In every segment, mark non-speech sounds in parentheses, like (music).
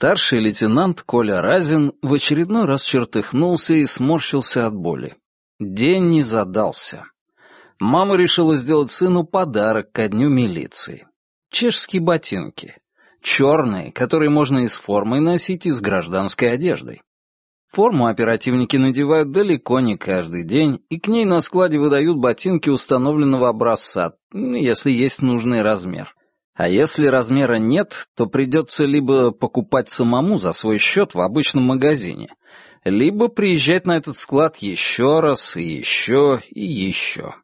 Старший лейтенант Коля Разин в очередной раз чертыхнулся и сморщился от боли. День не задался. Мама решила сделать сыну подарок ко дню милиции. Чешские ботинки. Черные, которые можно и с формой носить, и с гражданской одеждой. Форму оперативники надевают далеко не каждый день, и к ней на складе выдают ботинки установленного образца, если есть нужный размер. А если размера нет, то придется либо покупать самому за свой счет в обычном магазине, либо приезжать на этот склад еще раз, и еще, и еще.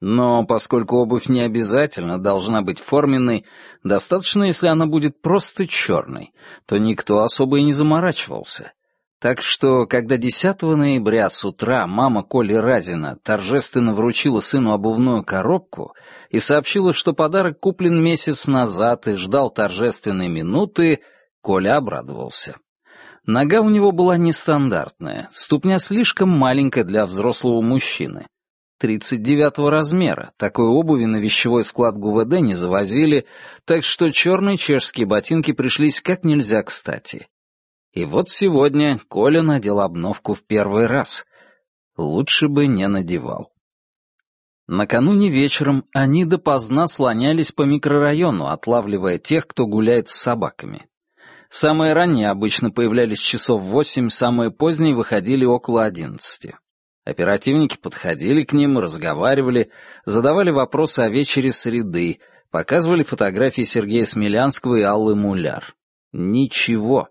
Но поскольку обувь не обязательно должна быть форменной, достаточно, если она будет просто черной, то никто особо и не заморачивался. Так что, когда 10 ноября с утра мама Коли Разина торжественно вручила сыну обувную коробку и сообщила, что подарок куплен месяц назад и ждал торжественной минуты, Коля обрадовался. Нога у него была нестандартная, ступня слишком маленькая для взрослого мужчины. 39-го размера, такой обуви на вещевой склад ГУВД не завозили, так что черные чешские ботинки пришлись как нельзя кстати. И вот сегодня Коля надел обновку в первый раз. Лучше бы не надевал. Накануне вечером они допоздна слонялись по микрорайону, отлавливая тех, кто гуляет с собаками. Самые ранние обычно появлялись часов в восемь, самые поздние выходили около одиннадцати. Оперативники подходили к ним, разговаривали, задавали вопросы о вечере среды, показывали фотографии Сергея Смелянского и Аллы Муляр. Ничего.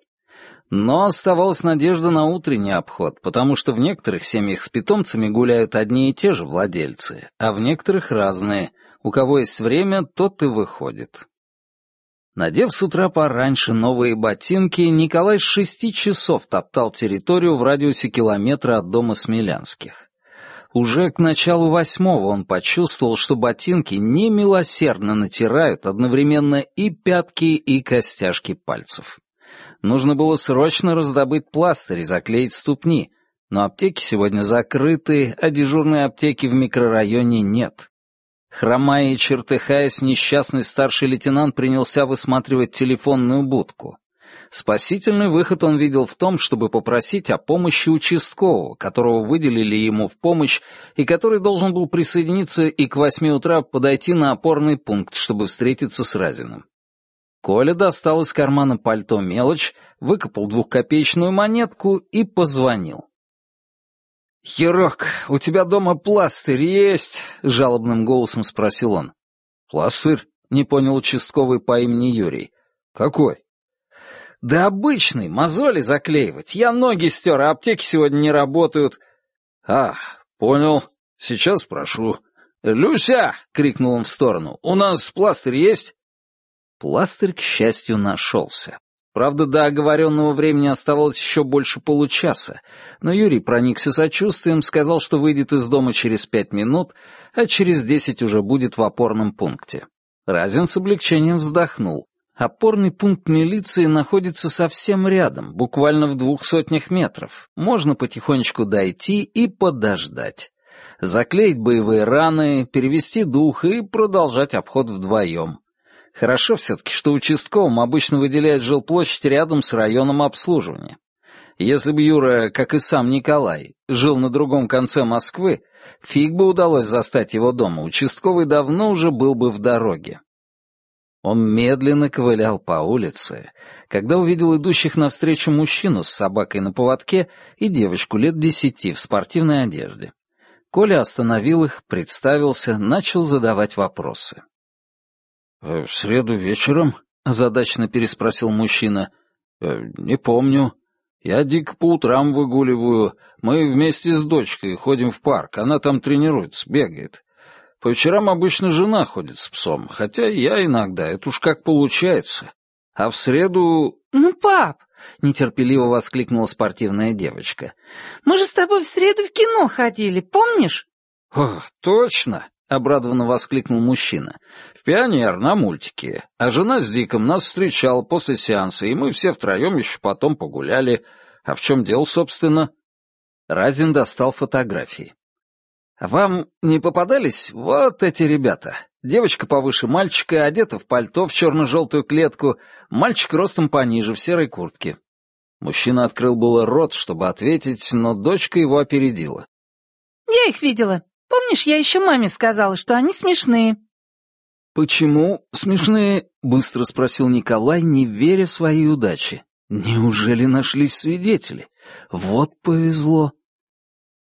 Но оставалась надежда на утренний обход, потому что в некоторых семьях с питомцами гуляют одни и те же владельцы, а в некоторых разные. У кого есть время, тот и выходит. Надев с утра пораньше новые ботинки, Николай с шести часов топтал территорию в радиусе километра от дома Смелянских. Уже к началу восьмого он почувствовал, что ботинки немилосердно натирают одновременно и пятки, и костяшки пальцев. Нужно было срочно раздобыть пластырь и заклеить ступни, но аптеки сегодня закрыты, а дежурной аптеки в микрорайоне нет. Хромая и чертыхаясь, несчастный старший лейтенант принялся высматривать телефонную будку. Спасительный выход он видел в том, чтобы попросить о помощи участкового, которого выделили ему в помощь, и который должен был присоединиться и к восьми утра подойти на опорный пункт, чтобы встретиться с Разиным. Коля достал из кармана пальто мелочь, выкопал двухкопеечную монетку и позвонил. «Ерок, у тебя дома пластырь есть?» — жалобным голосом спросил он. «Пластырь?» — не понял участковый по имени Юрий. «Какой?» «Да обычный, мозоли заклеивать. Я ноги стер, а аптеки сегодня не работают». «А, понял. Сейчас спрошу». «Люся!» — крикнул он в сторону. «У нас пластырь есть?» Пластырь, к счастью, нашелся. Правда, до оговоренного времени оставалось еще больше получаса, но Юрий проникся сочувствием, сказал, что выйдет из дома через пять минут, а через десять уже будет в опорном пункте. Разин с облегчением вздохнул. Опорный пункт милиции находится совсем рядом, буквально в двух сотнях метров. Можно потихонечку дойти и подождать. Заклеить боевые раны, перевести дух и продолжать обход вдвоем. Хорошо все-таки, что участковым обычно выделяют жилплощадь рядом с районом обслуживания. Если бы Юра, как и сам Николай, жил на другом конце Москвы, фиг бы удалось застать его дома, участковый давно уже был бы в дороге. Он медленно ковылял по улице, когда увидел идущих навстречу мужчину с собакой на поводке и девочку лет десяти в спортивной одежде. Коля остановил их, представился, начал задавать вопросы. Э, «В среду вечером?» — озадаченно переспросил мужчина. «Э, «Не помню. Я дико по утрам выгуливаю. Мы вместе с дочкой ходим в парк. Она там тренируется, бегает. По вечерам обычно жена ходит с псом, хотя я иногда, это уж как получается. А в среду...» «Ну, пап!» — нетерпеливо воскликнула спортивная девочка. «Мы же с тобой в среду в кино ходили, помнишь?» «О, точно!» — обрадованно воскликнул мужчина. «В «Пионер» на мультике. А жена с Диком нас встречала после сеанса, и мы все втроем еще потом погуляли. А в чем дело, собственно?» Разин достал фотографии. «Вам не попадались вот эти ребята? Девочка повыше мальчика, одета в пальто в черно-желтую клетку, мальчик ростом пониже, в серой куртке. Мужчина открыл было рот, чтобы ответить, но дочка его опередила. «Я их видела. Помнишь, я еще маме сказала, что они смешные?» «Почему смешные?» — быстро спросил Николай, не веря своей удаче. «Неужели нашлись свидетели? Вот повезло».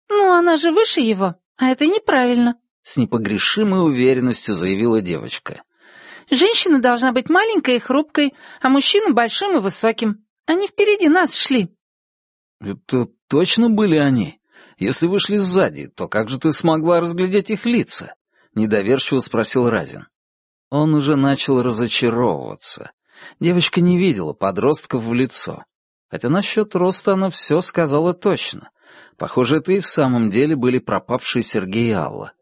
«Ну, она же выше его, а это неправильно», — с непогрешимой уверенностью заявила девочка. «Женщина должна быть маленькой и хрупкой, а мужчина большим и высоким. Они впереди нас шли». «Это точно были они? Если вышли сзади, то как же ты смогла разглядеть их лица?» — недоверчиво спросил Разин. Он уже начал разочаровываться. Девочка не видела подростков в лицо. Хотя насчет роста она все сказала точно. Похоже, это и в самом деле были пропавшие Сергей и Алла.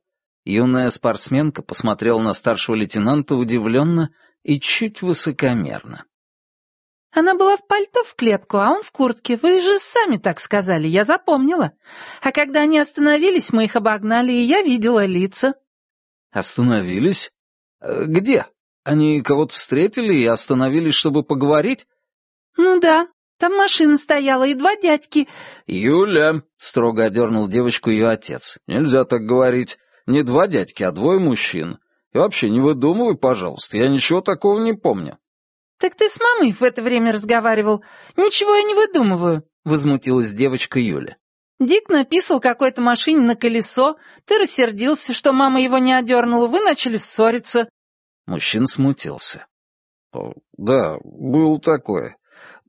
Юная спортсменка посмотрела на старшего лейтенанта удивленно и чуть высокомерно. «Она была в пальто в клетку, а он в куртке. Вы же сами так сказали, я запомнила. А когда они остановились, мы их обогнали, и я видела лица». «Остановились? Э, где? Они кого-то встретили и остановились, чтобы поговорить?» «Ну да, там машина стояла и два дядьки». «Юля», — строго одернул девочку ее отец, — «нельзя так говорить. Не два дядьки, а двое мужчин. И вообще не выдумывай, пожалуйста, я ничего такого не помню». «Так ты с мамой в это время разговаривал? Ничего я не выдумываю», — возмутилась девочка Юля. «Дик написал какой-то машине на колесо, ты рассердился, что мама его не одернула, вы начали ссориться». Мужчина смутился. «Да, было такое.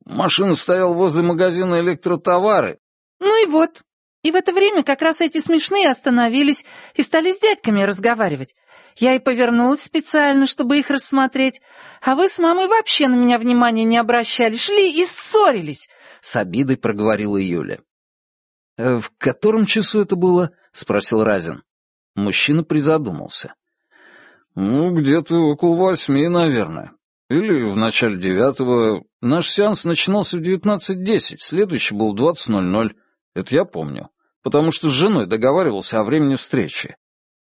Машина стояла возле магазина электротовары». «Ну и вот. И в это время как раз эти смешные остановились и стали с дядьками разговаривать. Я и повернулась специально, чтобы их рассмотреть. А вы с мамой вообще на меня внимания не обращали, шли и ссорились!» С обидой проговорила Юля. «Э, «В котором часу это было?» — спросил Разин. Мужчина призадумался. «Ну, где-то около восьми, наверное. Или в начале девятого. Наш сеанс начинался в девятнадцать десять, следующий был двадцать ноль ноль. Это я помню, потому что с женой договаривался о времени встречи.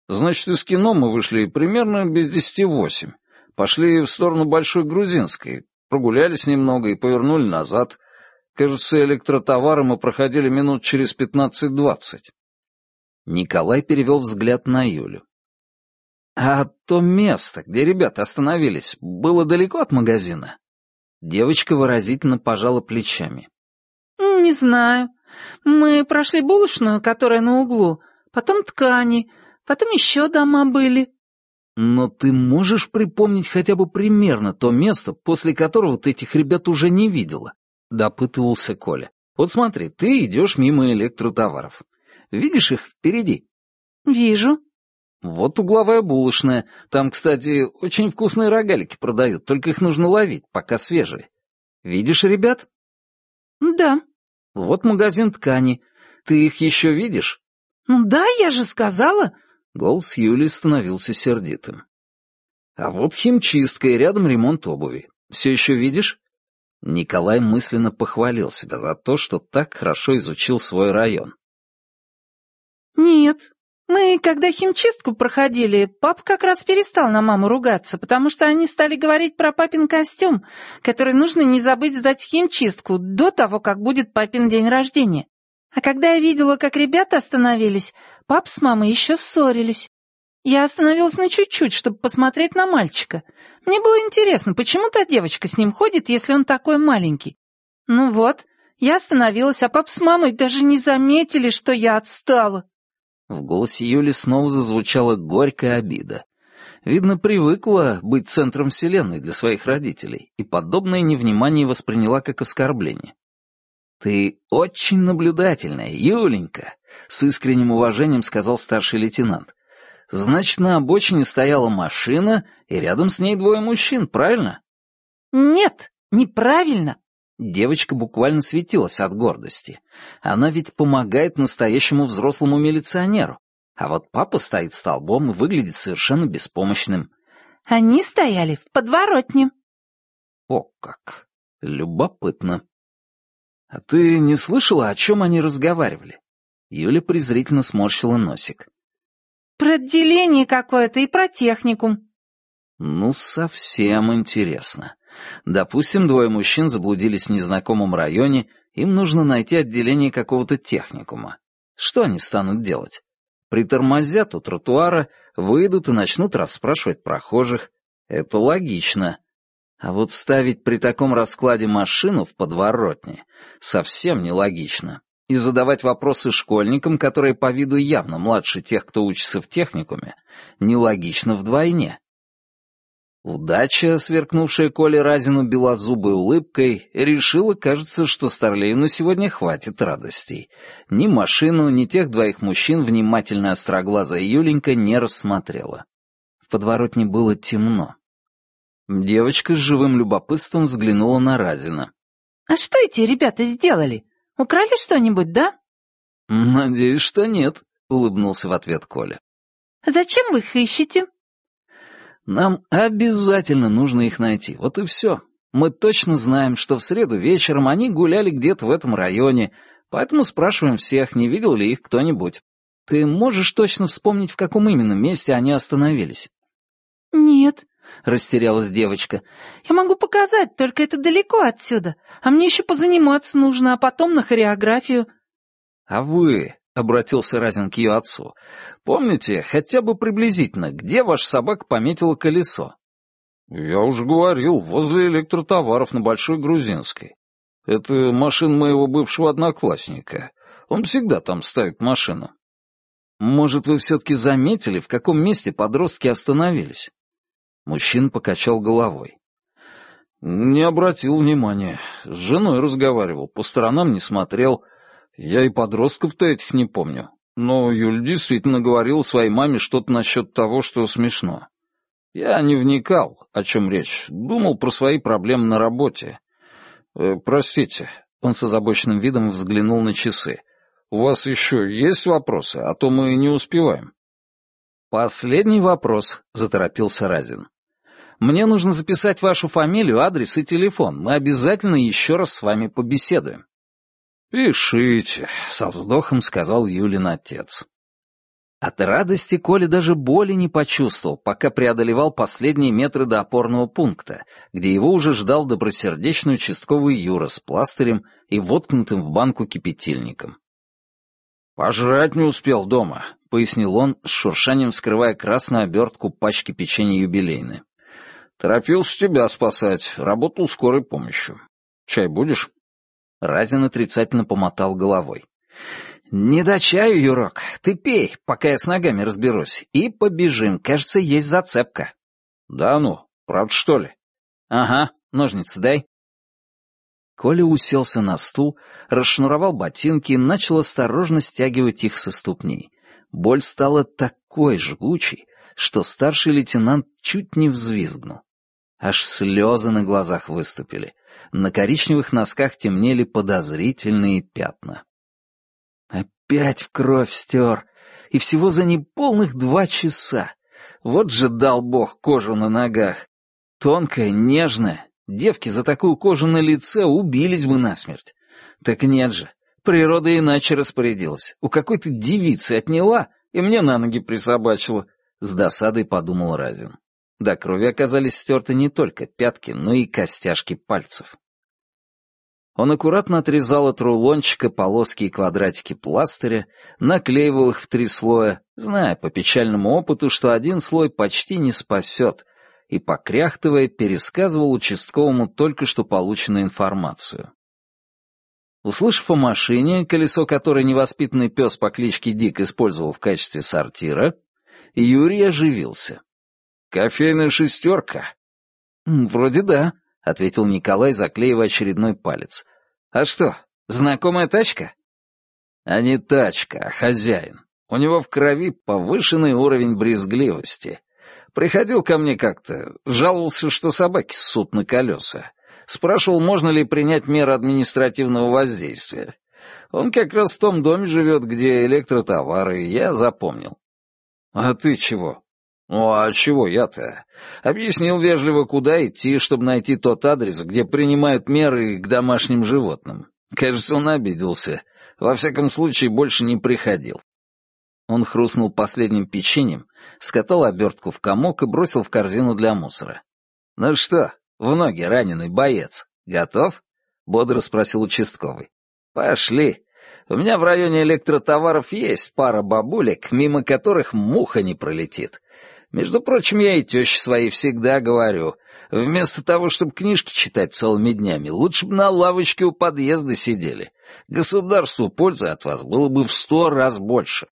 Значит, из кино мы вышли примерно без десяти восемь. Пошли в сторону Большой Грузинской, прогулялись немного и повернули назад. Кажется, электротовары мы проходили минут через пятнадцать-двадцать. Николай перевел взгляд на Юлю. «А то место, где ребята остановились, было далеко от магазина?» Девочка выразительно пожала плечами. «Не знаю. Мы прошли булочную, которая на углу, потом ткани, потом еще дома были». «Но ты можешь припомнить хотя бы примерно то место, после которого ты этих ребят уже не видела?» — допытывался Коля. «Вот смотри, ты идешь мимо электротоваров. Видишь их впереди?» «Вижу», вот угловая булочная. Там, кстати, очень вкусные рогалики продают, только их нужно ловить, пока свежие. Видишь ребят? Да. Вот магазин ткани. Ты их еще видишь? Ну да, я же сказала. Голос Юли становился сердитым. А вот химчистка и рядом ремонт обуви. Все еще видишь? Николай мысленно похвалил себя за то, что так хорошо изучил свой район. «Нет, мы, когда химчистку проходили, папа как раз перестал на маму ругаться, потому что они стали говорить про папин костюм, который нужно не забыть сдать в химчистку до того, как будет папин день рождения. А когда я видела, как ребята остановились, пап с мамой еще ссорились. Я остановилась на чуть-чуть, чтобы посмотреть на мальчика. Мне было интересно, почему та девочка с ним ходит, если он такой маленький. Ну вот, я остановилась, а пап с мамой даже не заметили, что я отстала. В голосе Юли снова зазвучала горькая обида. Видно, привыкла быть центром вселенной для своих родителей, и подобное невнимание восприняла как оскорбление. «Ты очень наблюдательная, Юленька», — с искренним уважением сказал старший лейтенант. «Значит, на обочине стояла машина, и рядом с ней двое мужчин, правильно?» «Нет, неправильно», Девочка буквально светилась от гордости. Она ведь помогает настоящему взрослому милиционеру. А вот папа стоит столбом и выглядит совершенно беспомощным. Они стояли в подворотне. О как! Любопытно. А ты не слышала, о чем они разговаривали? Юля презрительно сморщила носик. Про отделение какое-то и про техникум. Ну, совсем интересно. Допустим, двое мужчин заблудились в незнакомом районе, им нужно найти отделение какого-то техникума. Что они станут делать? Притормозят у тротуара, выйдут и начнут расспрашивать прохожих. Это логично. А вот ставить при таком раскладе машину в подворотне совсем нелогично. И задавать вопросы школьникам, которые по виду явно младше тех, кто учится в техникуме, нелогично вдвойне. Удача, сверкнувшая Коле Разину белозубой улыбкой, решила, кажется, что Старлею сегодня хватит радостей. Ни машину, ни тех двоих мужчин внимательно остроглазая Юленька не рассмотрела. В подворотне было темно. Девочка с живым любопытством взглянула на Разина. «А что эти ребята сделали? Украли что-нибудь, да?» «Надеюсь, что нет», — улыбнулся в ответ Коля. «Зачем вы их ищете?» Нам обязательно нужно их найти, вот и все. Мы точно знаем, что в среду вечером они гуляли где-то в этом районе, поэтому спрашиваем всех, не видел ли их кто-нибудь. Ты можешь точно вспомнить, в каком именно месте они остановились? «Нет», — растерялась девочка. «Я могу показать, только это далеко отсюда, а мне еще позаниматься нужно, а потом на хореографию». «А вы — обратился Разин к ее отцу. «Помните, хотя бы приблизительно, где ваш собака пометила колесо?» «Я уже говорил, возле электротоваров на Большой Грузинской. Это машина моего бывшего одноклассника. Он всегда там ставит машину». «Может, вы все-таки заметили, в каком месте подростки остановились?» Мужчина покачал головой. «Не обратил внимания. С женой разговаривал, по сторонам не смотрел». Я и подростков-то этих не помню. Но Юль действительно говорил своей маме что-то насчет того, что смешно. Я не вникал, о чем речь. Думал про свои проблемы на работе. Э, простите, он с озабоченным видом взглянул на часы. У вас еще есть вопросы, а то мы не успеваем. Последний вопрос, заторопился Разин. Мне нужно записать вашу фамилию, адрес и телефон. Мы обязательно еще раз с вами побеседуем. «Пишите», — со вздохом сказал Юлин отец. От радости Коля даже боли не почувствовал, пока преодолевал последние метры до опорного пункта, где его уже ждал добросердечный участковый Юра с пластырем и воткнутым в банку кипятильником. «Пожрать не успел дома», — пояснил он, с шуршанием скрывая красную обертку пачки печенья юбилейной. «Торопился тебя спасать, работал скорой помощью. Чай будешь?» Разин отрицательно помотал головой. «Не до чаю, Юрок. Ты пей, пока я с ногами разберусь. И побежим. Кажется, есть зацепка». «Да ну, правда, что ли?» «Ага, ножницы дай». Коля уселся на стул, расшнуровал ботинки и начал осторожно стягивать их со ступней. Боль стала такой жгучей, что старший лейтенант чуть не взвизгнул. Аж слезы на глазах выступили. На коричневых носках темнели подозрительные пятна. Опять в кровь стер. И всего за неполных два часа. Вот же дал бог кожу на ногах. Тонкая, нежная. Девки за такую кожу на лице убились бы насмерть. Так нет же. Природа иначе распорядилась. У какой-то девицы отняла и мне на ноги присобачила. С досадой подумал Разин. До крови оказались стерты не только пятки, но и костяшки пальцев. Он аккуратно отрезал от рулончика полоски и квадратики пластыря, наклеивал их в три слоя, зная по печальному опыту, что один слой почти не спасет, и, покряхтывая, пересказывал участковому только что полученную информацию. Услышав о машине, колесо которой невоспитанный пес по кличке Дик использовал в качестве сортира, Юрий оживился. «Кофейная шестерка?» «Вроде да», — ответил Николай, заклеивая очередной палец. «А что, знакомая тачка?» «А не тачка, а хозяин. У него в крови повышенный уровень брезгливости. Приходил ко мне как-то, жаловался, что собаки ссут на колеса. Спрашивал, можно ли принять меры административного воздействия. Он как раз в том доме живет, где электротовары, я запомнил. «А ты чего?» «Ну а чего я-то?» Объяснил вежливо, куда идти, чтобы найти тот адрес, где принимают меры к домашним животным. Кажется, он обиделся. Во всяком случае, больше не приходил. Он хрустнул последним печеньем, скатал обертку в комок и бросил в корзину для мусора. «Ну что, в ноги раненый боец, готов?» — бодро спросил участковый. «Пошли. У меня в районе электротоваров есть пара бабулек, мимо которых муха не пролетит. Между прочим, я и тёще своей всегда говорю, вместо того, чтобы книжки читать целыми днями, лучше бы на лавочке у подъезда сидели. Государству пользы от вас было бы в сто раз больше.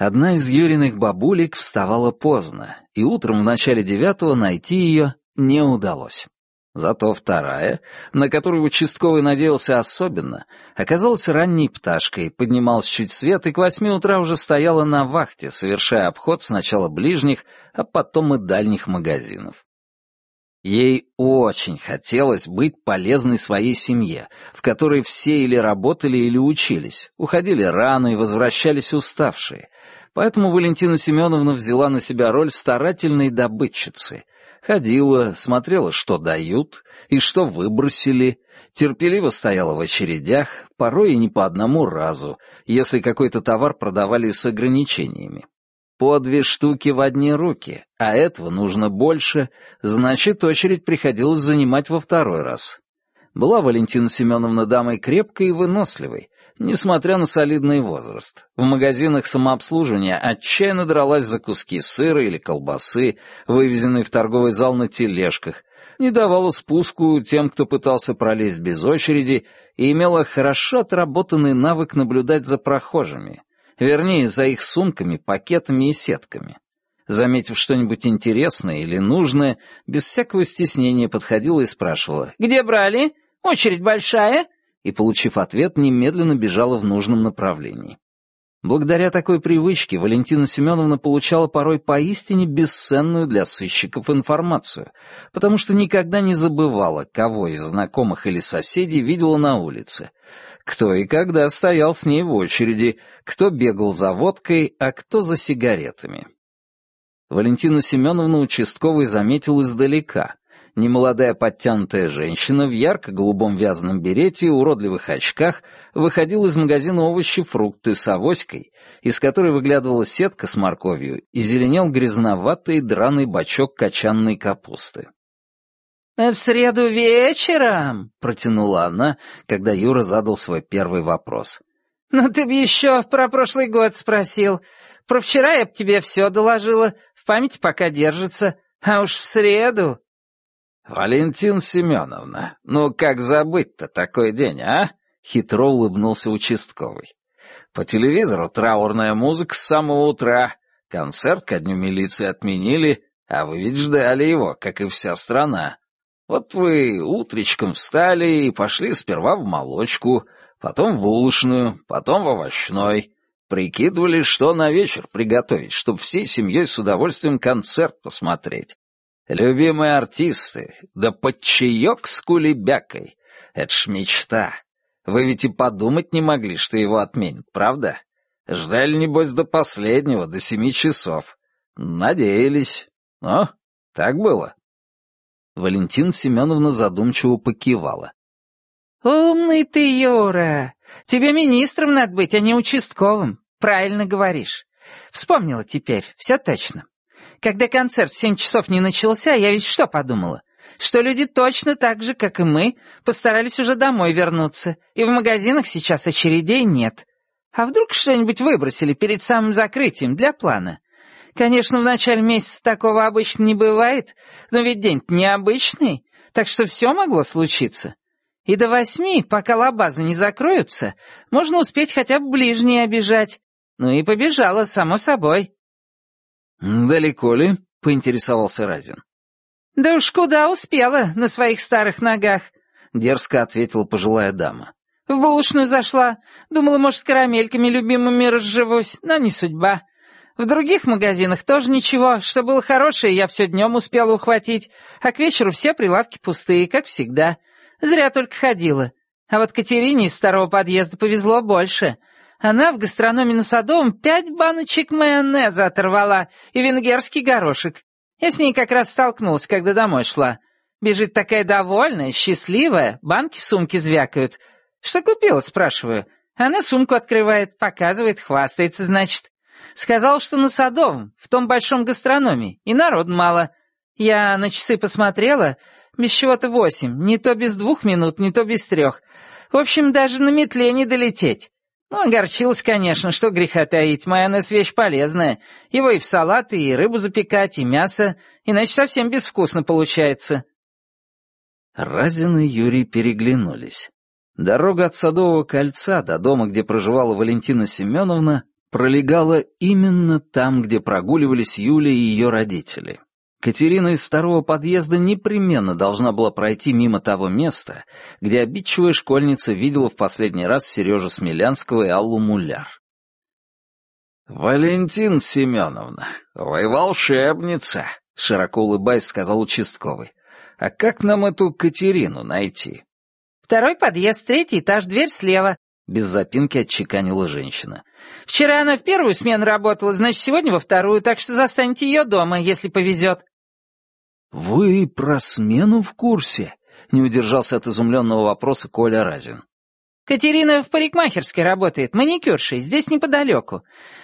Одна из Юриных бабулек вставала поздно, и утром в начале девятого найти ее не удалось. Зато вторая, на которую участковый надеялся особенно, оказалась ранней пташкой, поднималась чуть свет и к восьми утра уже стояла на вахте, совершая обход сначала ближних, а потом и дальних магазинов. Ей очень хотелось быть полезной своей семье, в которой все или работали, или учились, уходили рано и возвращались уставшие. Поэтому Валентина Семеновна взяла на себя роль старательной добытчицы. Ходила, смотрела, что дают и что выбросили, терпеливо стояла в очередях, порой и не по одному разу, если какой-то товар продавали с ограничениями. По две штуки в одни руки, а этого нужно больше, значит, очередь приходилось занимать во второй раз. Была Валентина Семеновна дамой крепкой и выносливой, несмотря на солидный возраст. В магазинах самообслуживания отчаянно дралась за куски сыра или колбасы, вывезенные в торговый зал на тележках, не давала спуску тем, кто пытался пролезть без очереди, и имела хорошо отработанный навык наблюдать за прохожими, Вернее, за их сумками, пакетами и сетками. Заметив что-нибудь интересное или нужное, без всякого стеснения подходила и спрашивала «Где брали? Очередь большая?» И, получив ответ, немедленно бежала в нужном направлении. Благодаря такой привычке Валентина Семеновна получала порой поистине бесценную для сыщиков информацию, потому что никогда не забывала, кого из знакомых или соседей видела на улице, кто и когда стоял с ней в очереди, кто бегал за водкой, а кто за сигаретами. Валентину Семеновну участковый заметил издалека. Немолодая подтянутая женщина в ярко-голубом вязаном берете и уродливых очках выходила из магазина овощи фрукты с авоськой, из которой выглядывала сетка с морковью и зеленел грязноватый драный бачок качанной капусты. «В среду вечером», — протянула она, когда Юра задал свой первый вопрос. «Ну ты б еще про прошлый год спросил. Про вчера я б тебе все доложила, в памяти пока держится, а уж в среду...» «Валентин Семеновна, ну как забыть-то такой день, а?» — хитро улыбнулся участковый. «По телевизору траурная музыка с самого утра, концерт ко дню милиции отменили, а вы ведь ждали его, как и вся страна. Вот вы утречком встали и пошли сперва в молочку, потом в булочную, потом в овощной. Прикидывали, что на вечер приготовить, чтобы всей семьей с удовольствием концерт посмотреть. Любимые артисты, да под чаек с кулебякой. Это ж мечта. Вы ведь и подумать не могли, что его отменят, правда? Ждали, небось, до последнего, до семи часов. Надеялись. Но так было. Валентина Семеновна задумчиво покивала. «Умный ты, Юра! Тебе министром надо быть, а не участковым. Правильно говоришь. Вспомнила теперь, все точно. Когда концерт в семь часов не начался, я ведь что подумала? Что люди точно так же, как и мы, постарались уже домой вернуться, и в магазинах сейчас очередей нет. А вдруг что-нибудь выбросили перед самым закрытием для плана? Конечно, в начале месяца такого обычно не бывает, но ведь день необычный, так что все могло случиться. И до восьми, пока лабазы не закроются, можно успеть хотя бы ближние обижать. Ну и побежала, само собой. «Далеко ли?» — поинтересовался Разин. «Да уж куда успела на своих старых ногах», — дерзко ответила пожилая дама. «В булочную зашла. Думала, может, карамельками любимыми разживусь, но не судьба. В других магазинах тоже ничего. Что было хорошее, я все днем успела ухватить, а к вечеру все прилавки пустые, как всегда. Зря только ходила. А вот Катерине из второго подъезда повезло больше. Она в гастрономе на Садовом пять баночек майонеза оторвала и венгерский горошек. Я с ней как раз столкнулась, когда домой шла. Бежит такая довольная, счастливая, банки в сумке звякают. Что купила, спрашиваю. Она сумку открывает, показывает, хвастается, значит. Сказал, что на Садовом, в том большом гастрономе, и народ мало. Я на часы посмотрела, без чего-то восемь, не то без двух минут, не то без трех. В общем, даже на метле не долететь. Ну, огорчилась, конечно, что греха таить, майонез вещь полезная. Его и в салаты, и рыбу запекать, и мясо, иначе совсем безвкусно получается. Разин и Юрий переглянулись. Дорога от Садового кольца до дома, где проживала Валентина Семеновна, пролегала именно там, где прогуливались Юля и ее родители. Катерина из второго подъезда непременно должна была пройти мимо того места, где обидчивая школьница видела в последний раз Сережу Смелянского и Аллу Муляр. «Валентин Семеновна, вы волшебница!» — широко улыбаясь, сказал участковый. «А как нам эту Катерину найти?» «Второй подъезд, третий этаж, дверь слева», — без запинки отчеканила женщина. «Вчера она в первую смену работала, значит, сегодня во вторую, так что застанете ее дома, если повезет». «Вы про смену в курсе?» — не удержался от изумленного вопроса Коля Разин. «Катерина в парикмахерской работает, маникюршей, здесь неподалеку.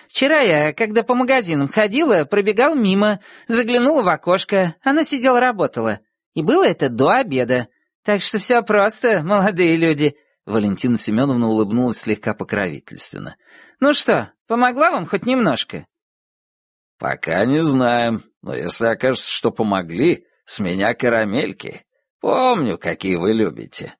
Вчера я, когда по магазинам ходила, пробегал мимо, заглянула в окошко, она сидела работала. И было это до обеда. Так что все просто, молодые люди». Валентина Семеновна улыбнулась слегка покровительственно. «Ну что, помогла вам хоть немножко?» «Пока не знаем», но если окажется, что помогли, с меня карамельки. Помню, какие вы любите».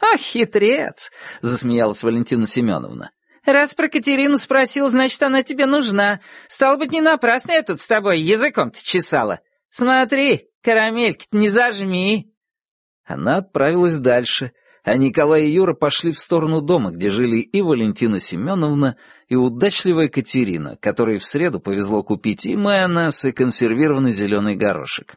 «Ах, хитрец!» — засмеялась Валентина Семеновна. «Раз про Катерину спросил, значит, она тебе нужна. Стало быть, не напрасно я тут с тобой языком-то чесала. Смотри, карамельки не зажми». Она отправилась дальше, а Николай и Юра пошли в сторону дома, где жили и Валентина Семеновна, и удачливая Катерина, которой в среду повезло купить и майонез, и консервированный зеленый горошек.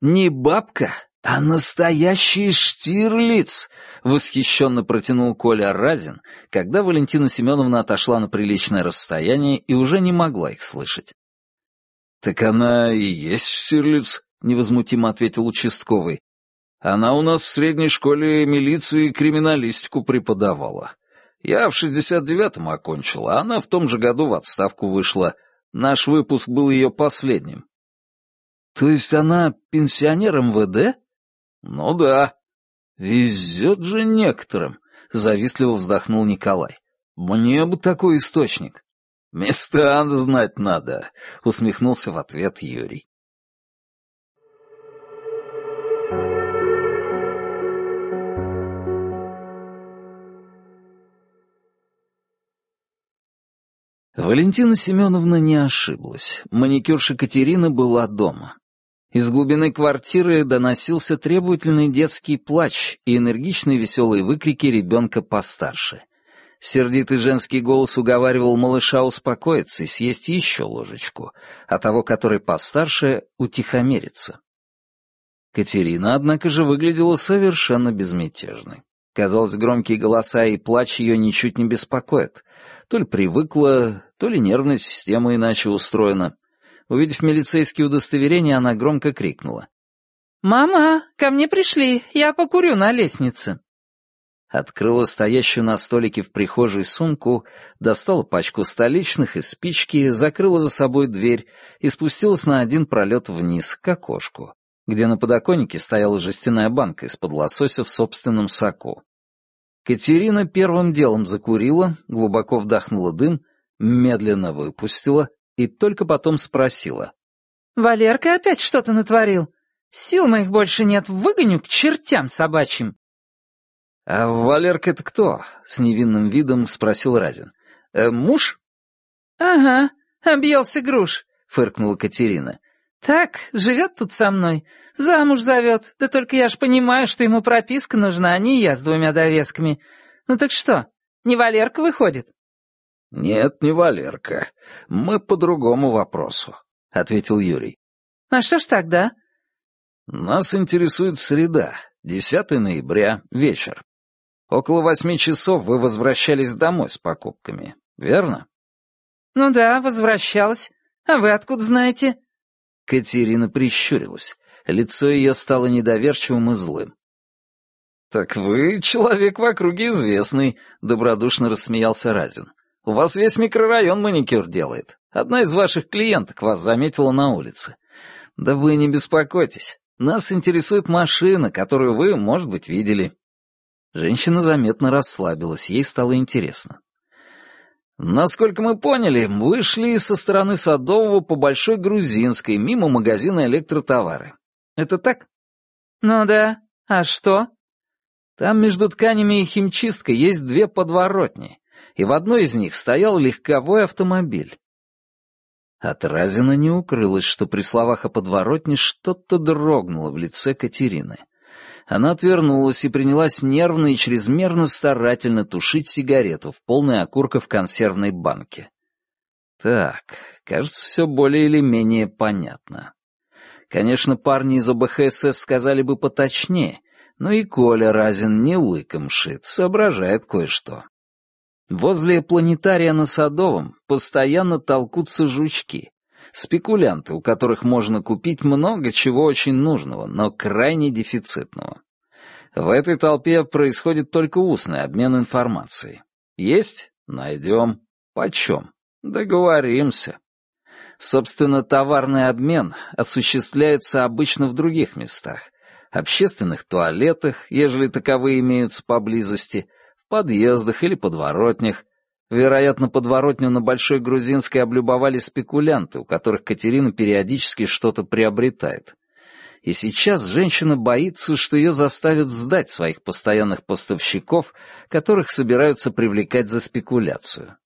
«Не бабка, а настоящий Штирлиц!» — восхищенно протянул Коля Разин, когда Валентина Семеновна отошла на приличное расстояние и уже не могла их слышать. «Так она и есть Штирлиц», — невозмутимо ответил участковый. Она у нас в средней школе милицию и криминалистику преподавала. Я в 69-м окончил, а она в том же году в отставку вышла. Наш выпуск был ее последним. То есть она пенсионер МВД? Ну да. Везет же некоторым, завистливо вздохнул Николай. Мне бы такой источник. Места знать надо, усмехнулся в ответ Юрий. Валентина Семеновна не ошиблась. Маникюрша Катерина была дома. Из глубины квартиры доносился требовательный детский плач и энергичные веселые выкрики ребенка постарше. Сердитый женский голос уговаривал малыша успокоиться и съесть еще ложечку, а того, который постарше, утихомириться. Катерина, однако же, выглядела совершенно безмятежной. Казалось, громкие голоса и плач ее ничуть не беспокоят. То ли привыкла, то ли нервная система иначе устроена. Увидев милицейские удостоверения, она громко крикнула. «Мама, ко мне пришли, я покурю на лестнице». Открыла стоящую на столике в прихожей сумку, достала пачку столичных и спички, закрыла за собой дверь и спустилась на один пролет вниз, к окошку где на подоконнике стояла жестяная банка из-под лосося в собственном соку. Катерина первым делом закурила, глубоко вдохнула дым, медленно выпустила и только потом спросила. «Валерка опять что-то натворил? Сил моих больше нет, выгоню к чертям собачьим». «А Валерка это кто?» — с невинным видом спросил Разин. «Э, «Муж?» «Ага, объелся груш», — фыркнула Катерина. «Так, живет тут со мной. Замуж зовет. Да только я ж понимаю, что ему прописка нужна, а не я с двумя довесками. Ну так что, не Валерка выходит?» «Нет, не Валерка. Мы по другому вопросу», — ответил Юрий. «А что ж тогда?» «Нас интересует среда, 10 ноября, вечер. Около восьми часов вы возвращались домой с покупками, верно?» «Ну да, возвращалась. А вы откуда знаете?» Катерина прищурилась. Лицо ее стало недоверчивым и злым. «Так вы человек в округе известный», — добродушно рассмеялся Разин. «У вас весь микрорайон маникюр делает. Одна из ваших клиенток вас заметила на улице. Да вы не беспокойтесь. Нас интересует машина, которую вы, может быть, видели». Женщина заметно расслабилась, ей стало интересно. «Насколько мы поняли, вы шли со стороны Садового по Большой Грузинской, мимо магазина электротовары. Это так?» «Ну да. А что?» «Там между тканями и химчисткой есть две подворотни, и в одной из них стоял легковой автомобиль. От Разина не укрылось, что при словах о подворотне что-то дрогнуло в лице Катерины. Она отвернулась и принялась нервно и чрезмерно старательно тушить сигарету в полной окурка в консервной банке. Так, кажется, все более или менее понятно. Конечно, парни из ОБХСС сказали бы поточнее, но и Коля Разин не лыком шит, соображает кое-что. Возле планетария на Садовом постоянно толкутся жучки, спекулянты, у которых можно купить много чего очень нужного, но крайне дефицитного. В этой толпе происходит только устный обмен информацией. Есть? Найдем. Почем? Договоримся. Собственно, товарный обмен осуществляется обычно в других местах. Общественных туалетах, ежели таковые имеются поблизости, в подъездах или подворотнях, Вероятно, подворотню на Большой Грузинской облюбовали спекулянты, у которых Катерина периодически что-то приобретает. И сейчас женщина боится, что ее заставят сдать своих постоянных поставщиков, которых собираются привлекать за спекуляцию.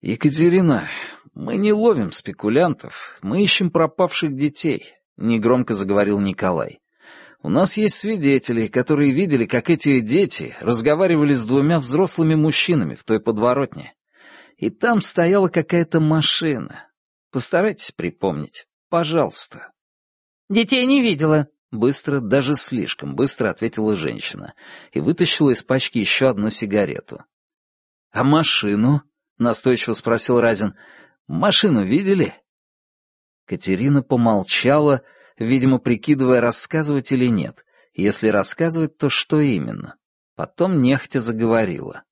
«Екатерина, мы не ловим спекулянтов, мы ищем пропавших детей», — негромко заговорил Николай. У нас есть свидетели, которые видели, как эти дети разговаривали с двумя взрослыми мужчинами в той подворотне. И там стояла какая-то машина. Постарайтесь припомнить. Пожалуйста. Детей не видела. Быстро, даже слишком быстро ответила женщина и вытащила из пачки еще одну сигарету. «А машину?» — настойчиво спросил Разин. «Машину видели?» Катерина помолчала, видимо, прикидывая, рассказывать или нет. Если рассказывать, то что именно? Потом нехотя заговорила.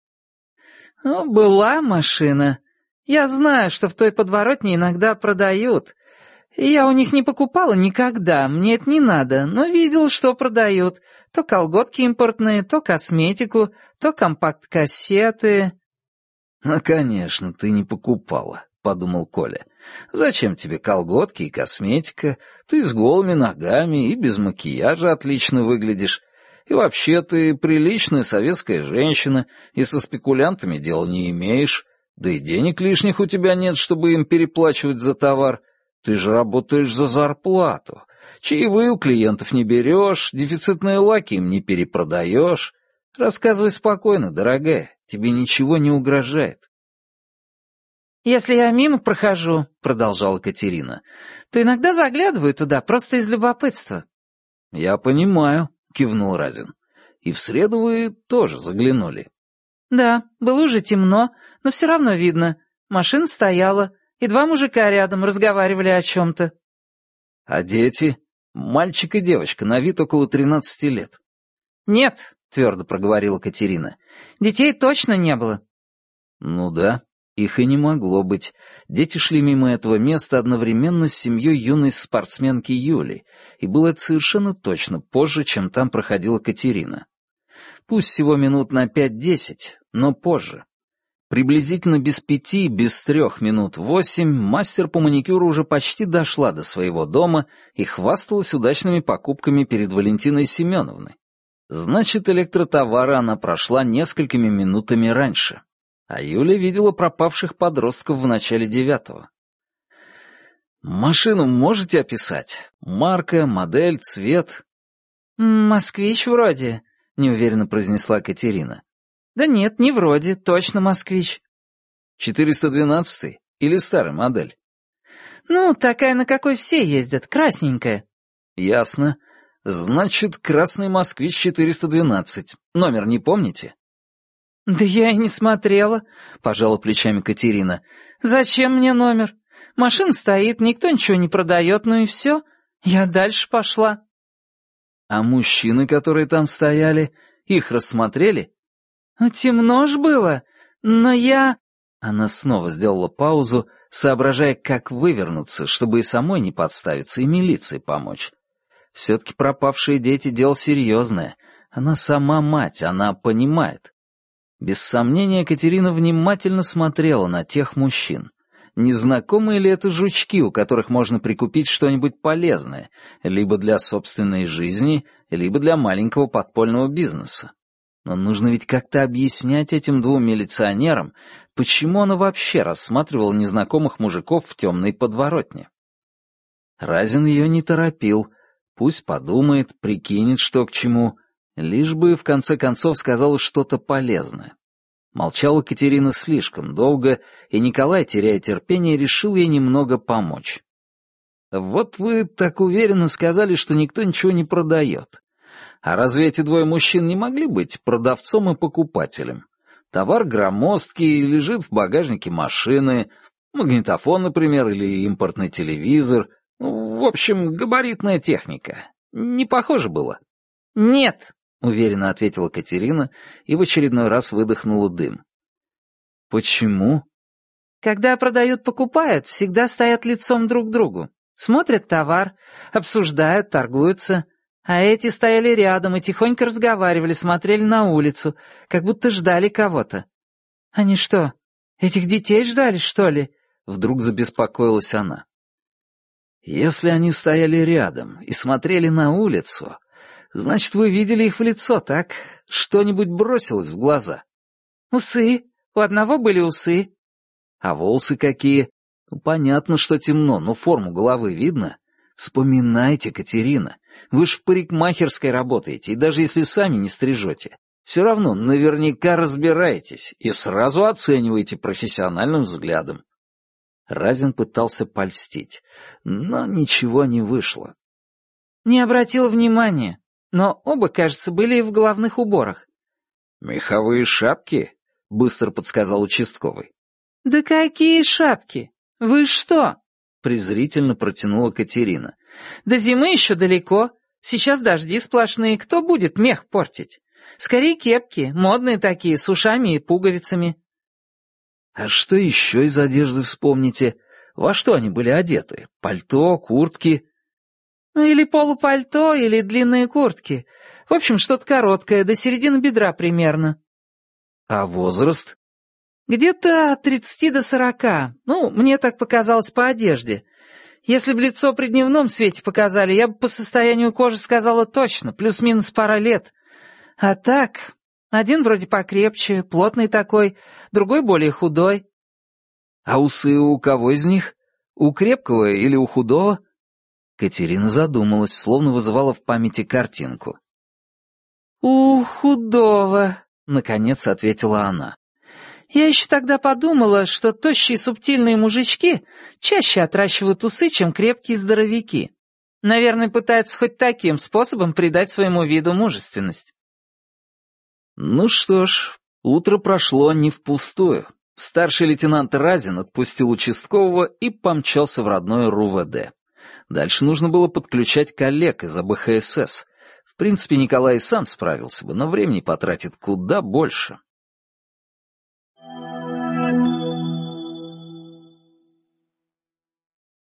«Ну, была машина. Я знаю, что в той подворотне иногда продают. Я у них не покупала никогда, мне это не надо, но видел, что продают. То колготки импортные, то косметику, то компакт-кассеты». «Ну, конечно, ты не покупала», — подумал Коля. Зачем тебе колготки и косметика? Ты с голыми ногами и без макияжа отлично выглядишь. И вообще ты приличная советская женщина, и со спекулянтами дела не имеешь. Да и денег лишних у тебя нет, чтобы им переплачивать за товар. Ты же работаешь за зарплату. Чаевые у клиентов не берешь, дефицитные лаки им не перепродаешь. Рассказывай спокойно, дорогая, тебе ничего не угрожает. «Если я мимо прохожу», — продолжала Катерина, «то иногда заглядываю туда просто из любопытства». «Я понимаю», — кивнул Разин. «И в среду вы тоже заглянули». «Да, было уже темно, но все равно видно. Машина стояла, и два мужика рядом разговаривали о чем-то». «А дети? Мальчик и девочка, на вид около тринадцати лет». «Нет», — твердо проговорила Катерина, — «детей точно не было». «Ну да, их и не могло быть. Дети шли мимо этого места одновременно с семьей юной спортсменки Юли, и было это совершенно точно позже, чем там проходила Катерина. Пусть всего минут на пять-десять, но позже. Приблизительно без пяти, без трех минут восемь мастер по маникюру уже почти дошла до своего дома и хвасталась удачными покупками перед Валентиной Семеновной. Значит, электротовары она прошла несколькими минутами раньше а Юля видела пропавших подростков в начале девятого. «Машину можете описать? Марка, модель, цвет?» «Москвич вроде», — неуверенно произнесла Катерина. «Да нет, не вроде, точно москвич». «412 или старая модель?» «Ну, такая, на какой все ездят, красненькая». «Ясно. Значит, красный москвич 412. Номер не помните?» «Да я и не смотрела», — пожала плечами Катерина. «Зачем мне номер? Машина стоит, никто ничего не продает, ну и все. Я дальше пошла. А мужчины, которые там стояли, их рассмотрели? Ну, темно ж было, но я... Она снова сделала паузу, соображая, как вывернуться, чтобы и самой не подставиться, и милиции помочь. Все-таки пропавшие дети — дело серьезное. Она сама мать, она понимает. Без сомнения, Катерина внимательно смотрела на тех мужчин. Незнакомые ли это жучки, у которых можно прикупить что-нибудь полезное, либо для собственной жизни, либо для маленького подпольного бизнеса? Но нужно ведь как-то объяснять этим двум милиционерам, почему она вообще рассматривала незнакомых мужиков в темной подворотне. Разин ее не торопил. Пусть подумает, прикинет, что к чему, лишь бы в конце концов сказала что-то полезное. Молчала Катерина слишком долго, и Николай, теряя терпение, решил ей немного помочь. «Вот вы так уверенно сказали, что никто ничего не продает. А разве эти двое мужчин не могли быть продавцом и покупателем? Товар громоздкий, лежит в багажнике машины, магнитофон, например, или импортный телевизор. В общем, габаритная техника. Не похоже было? Нет, уверенно ответила Катерина и в очередной раз выдохнула дым. Почему? Когда продают, покупают, всегда стоят лицом друг к другу. Смотрят товар, обсуждают, торгуются. А эти стояли рядом и тихонько разговаривали, смотрели на улицу, как будто ждали кого-то. Они что, этих детей ждали, что ли? Вдруг забеспокоилась она. Если они стояли рядом и смотрели на улицу, значит, вы видели их в лицо, так? Что-нибудь бросилось в глаза? Усы. У одного были усы. А волосы какие? Ну, понятно, что темно, но форму головы видно. Вспоминайте, Катерина. Вы ж в парикмахерской работаете, и даже если сами не стрижете, все равно наверняка разбираетесь и сразу оцениваете профессиональным взглядом. Разин пытался польстить, но ничего не вышло. Не обратил внимания, но оба, кажется, были в головных уборах. «Меховые шапки?» — быстро подсказал участковый. «Да какие шапки? Вы что?» — презрительно протянула Катерина. До зимы еще далеко. Сейчас дожди сплошные. Кто будет мех портить? Скорее кепки, модные такие, с ушами и пуговицами. А что еще из одежды вспомните? Во что они были одеты? Пальто, куртки? Ну, или полупальто, или длинные куртки. В общем, что-то короткое, до середины бедра примерно. А возраст? Где-то от тридцати до сорока. Ну, мне так показалось по одежде. Если бы лицо при дневном свете показали, я бы по состоянию кожи сказала точно, плюс-минус пара лет. А так, один вроде покрепче, плотный такой, другой более худой. А усы у кого из них? У крепкого или у худого? Катерина задумалась, словно вызывала в памяти картинку. «У худого», — наконец ответила она. Я еще тогда подумала, что тощие субтильные мужички чаще отращивают усы, чем крепкие здоровяки. Наверное, пытаются хоть таким способом придать своему виду мужественность. Ну что ж, утро прошло не впустую. Старший лейтенант Разин отпустил участкового и помчался в родное РУВД. Дальше нужно было подключать коллег из АБХСС. В принципе, Николай сам справился бы, но времени потратит куда больше.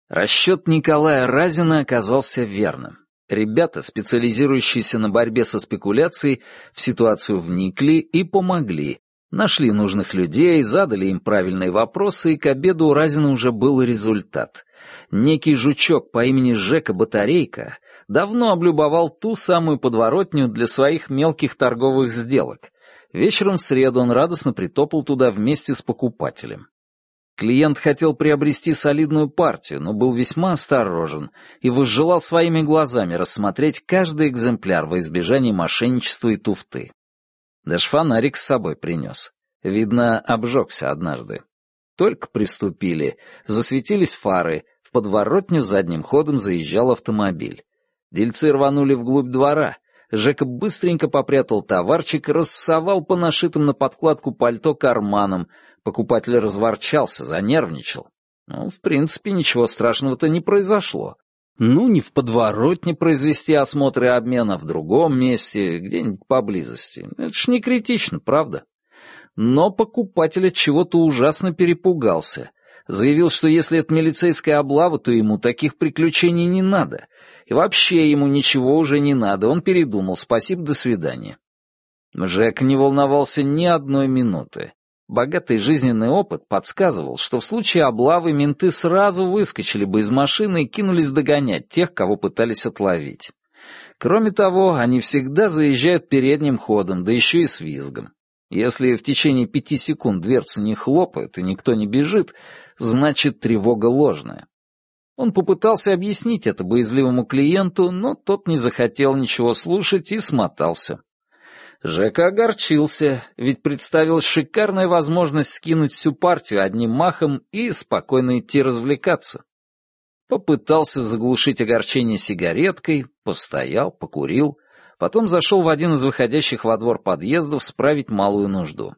Расчет Николая Разина оказался верным. Ребята, специализирующиеся на борьбе со спекуляцией, в ситуацию вникли и помогли. Нашли нужных людей, задали им правильные вопросы, и к обеду у Разина уже был результат. Некий жучок по имени Жека Батарейка давно облюбовал ту самую подворотню для своих мелких торговых сделок. Вечером в среду он радостно притопал туда вместе с покупателем. Клиент хотел приобрести солидную партию, но был весьма осторожен и возжелал своими глазами рассмотреть каждый экземпляр во избежание мошенничества и туфты. Даже фонарик с собой принес. Видно, обжегся однажды. Только приступили, засветились фары, в подворотню задним ходом заезжал автомобиль. Дельцы рванули вглубь двора. Жека быстренько попрятал товарчик рассовал по нашитым на подкладку пальто карманам, Покупатель разворчался, занервничал. Ну, в принципе, ничего страшного-то не произошло. Ну, не в подворотне произвести осмотр и обмен, а в другом месте, где-нибудь поблизости. Это ж не критично, правда? Но покупатель от чего-то ужасно перепугался. Заявил, что если это милицейская облава, то ему таких приключений не надо. И вообще ему ничего уже не надо. Он передумал. Спасибо, до свидания. Жек не волновался ни одной минуты. Богатый жизненный опыт подсказывал, что в случае облавы менты сразу выскочили бы из машины и кинулись догонять тех, кого пытались отловить. Кроме того, они всегда заезжают передним ходом, да еще и с визгом. Если в течение пяти секунд дверцы не хлопают и никто не бежит, значит тревога ложная. Он попытался объяснить это боязливому клиенту, но тот не захотел ничего слушать и смотался. Жека огорчился, ведь представилась шикарная возможность скинуть всю партию одним махом и спокойно идти развлекаться. Попытался заглушить огорчение сигареткой, постоял, покурил, потом зашел в один из выходящих во двор подъездов справить малую нужду.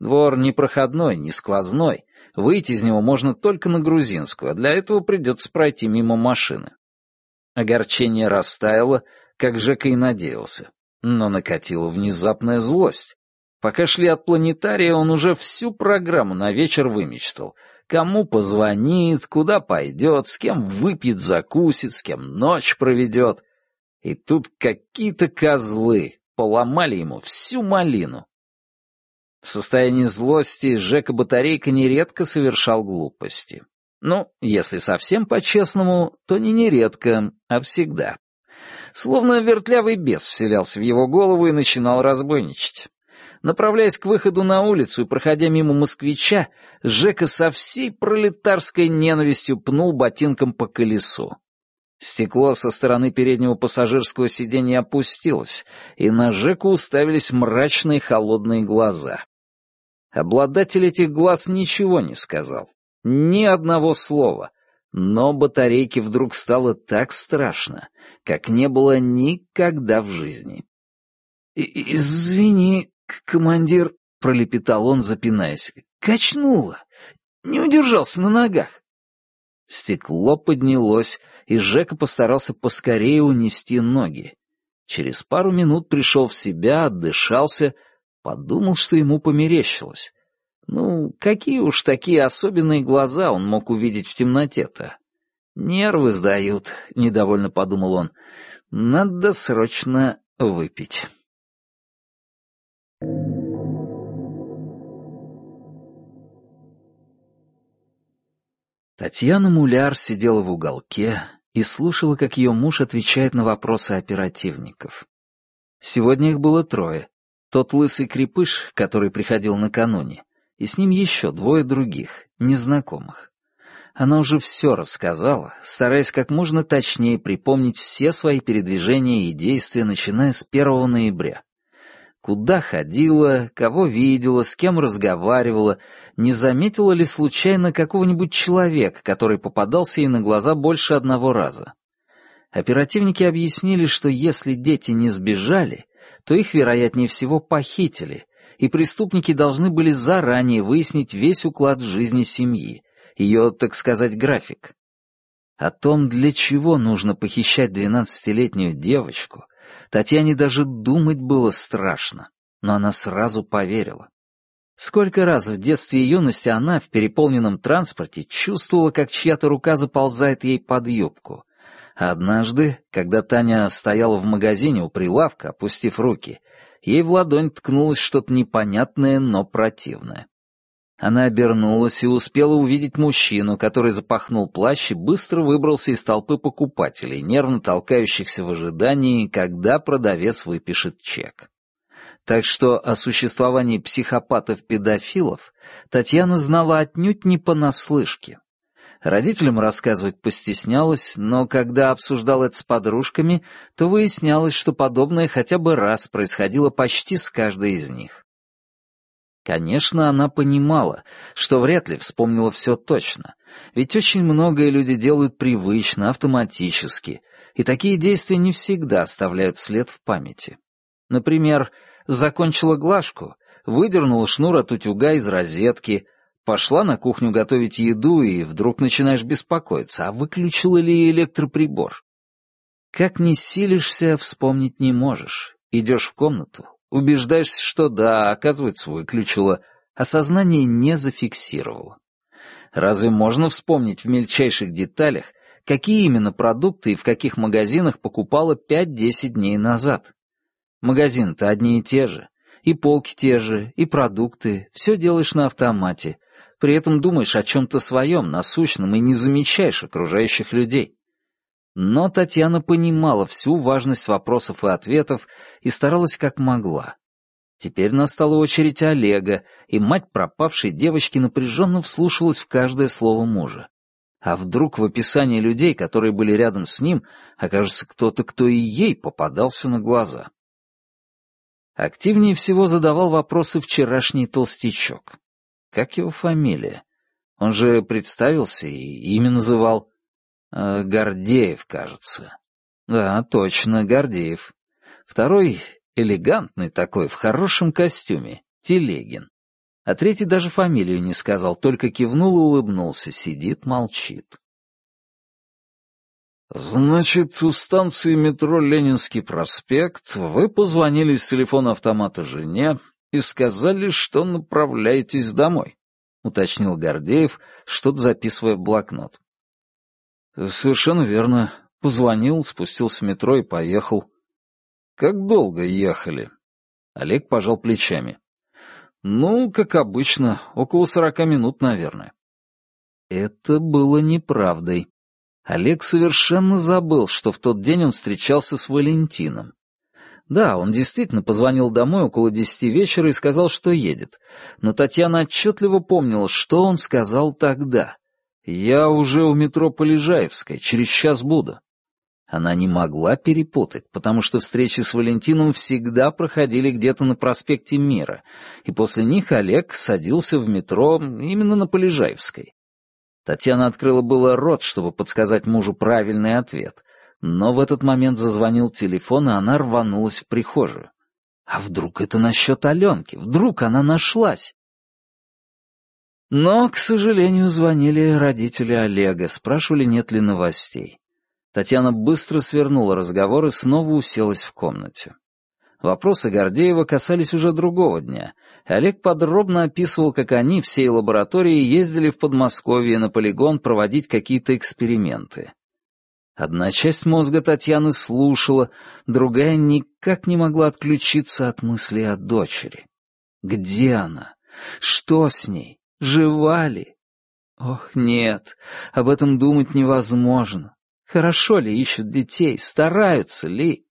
Двор не проходной, не сквозной, выйти из него можно только на грузинскую, а для этого придется пройти мимо машины. Огорчение растаяло, как Жека и надеялся. Но накатила внезапная злость. Пока шли от планетария, он уже всю программу на вечер вымечтал. Кому позвонит, куда пойдет, с кем выпьет, закусит, с кем ночь проведет. И тут какие-то козлы поломали ему всю малину. В состоянии злости Жека Батарейка нередко совершал глупости. Ну, если совсем по-честному, то не нередко, а всегда. Словно вертлявый бес вселялся в его голову и начинал разбойничать. Направляясь к выходу на улицу и проходя мимо москвича, Жека со всей пролетарской ненавистью пнул ботинком по колесу. Стекло со стороны переднего пассажирского сиденья опустилось, и на Жеку уставились мрачные холодные глаза. Обладатель этих глаз ничего не сказал, ни одного слова, но батарейке вдруг стало так страшно, как не было никогда в жизни. «Извини, командир», — пролепетал он, запинаясь, — «качнуло. Не удержался на ногах». Стекло поднялось, и Жека постарался поскорее унести ноги. Через пару минут пришел в себя, отдышался, подумал, что ему померещилось. Ну, какие уж такие особенные глаза он мог увидеть в темноте-то? Нервы сдают, — недовольно подумал он. Надо срочно выпить. Татьяна Муляр сидела в уголке и слушала, как ее муж отвечает на вопросы оперативников. Сегодня их было трое. Тот лысый крепыш, который приходил накануне, и с ним еще двое других, незнакомых. Она уже все рассказала, стараясь как можно точнее припомнить все свои передвижения и действия, начиная с 1 ноября. Куда ходила, кого видела, с кем разговаривала, не заметила ли случайно какого-нибудь человека, который попадался ей на глаза больше одного раза. Оперативники объяснили, что если дети не сбежали, то их, вероятнее всего, похитили, и преступники должны были заранее выяснить весь уклад жизни семьи, ее, так сказать, график. О том, для чего нужно похищать двенадцатилетнюю девочку, Татьяне даже думать было страшно, но она сразу поверила. Сколько раз в детстве и юности она в переполненном транспорте чувствовала, как чья-то рука заползает ей под юбку. Однажды, когда Таня стояла в магазине у прилавка, опустив руки, ей в ладонь ткнулось что-то непонятное, но противное. Она обернулась и успела увидеть мужчину, который запахнул плащ и быстро выбрался из толпы покупателей, нервно толкающихся в ожидании, когда продавец выпишет чек. Так что о существовании психопатов-педофилов Татьяна знала отнюдь не понаслышке. Родителям рассказывать постеснялась, но когда обсуждал это с подружками, то выяснялось, что подобное хотя бы раз происходило почти с каждой из них. Конечно, она понимала, что вряд ли вспомнила все точно, ведь очень многое люди делают привычно, автоматически, и такие действия не всегда оставляют след в памяти. Например, закончила глажку, выдернула шнур от утюга из розетки, Пошла на кухню готовить еду и вдруг начинаешь беспокоиться, а выключила ли электроприбор? Как ни силишься, вспомнить не можешь. Идешь в комнату, убеждаешься, что да, оказывается, выключила, а сознание не зафиксировало. Разве можно вспомнить в мельчайших деталях, какие именно продукты и в каких магазинах покупала 5-10 дней назад? Магазины-то одни и те же, и полки те же, и продукты, все делаешь на автомате, при этом думаешь о чем-то своем, насущном, и не замечаешь окружающих людей. Но Татьяна понимала всю важность вопросов и ответов и старалась как могла. Теперь настала очередь Олега, и мать пропавшей девочки напряженно вслушивалась в каждое слово мужа. А вдруг в описании людей, которые были рядом с ним, окажется кто-то, кто и ей попадался на глаза. Активнее всего задавал вопросы вчерашний толстячок. Как его фамилия? Он же представился и имя называл. Э, Гордеев, кажется. Да, точно, Гордеев. Второй элегантный такой, в хорошем костюме, Телегин. А третий даже фамилию не сказал, только кивнул и улыбнулся, сидит, молчит. «Значит, у станции метро Ленинский проспект вы позвонили с телефона автомата жене и сказали, что направляетесь домой», — уточнил Гордеев, что-то записывая в блокнот. «Совершенно верно. Позвонил, спустился в метро и поехал». «Как долго ехали?» Олег пожал плечами. «Ну, как обычно, около сорока минут, наверное». Это было неправдой. Олег совершенно забыл, что в тот день он встречался с Валентином. Да, он действительно позвонил домой около десяти вечера и сказал, что едет. Но Татьяна отчетливо помнила, что он сказал тогда. «Я уже у метро Полежаевской, через час буду». Она не могла перепутать, потому что встречи с Валентином всегда проходили где-то на проспекте Мира, и после них Олег садился в метро именно на Полежаевской. Татьяна открыла было рот, чтобы подсказать мужу правильный ответ, но в этот момент зазвонил телефон, и она рванулась в прихожую. А вдруг это насчет Аленки? Вдруг она нашлась? Но, к сожалению, звонили родители Олега, спрашивали, нет ли новостей. Татьяна быстро свернула разговор и снова уселась в комнате. Вопросы Гордеева касались уже другого дня. Олег подробно описывал, как они всей лаборатории ездили в Подмосковье на полигон проводить какие-то эксперименты. Одна часть мозга Татьяны слушала, другая никак не могла отключиться от мысли о дочери. Где она? Что с ней? Жива ли? Ох, нет, об этом думать невозможно. Хорошо ли ищут детей, стараются ли?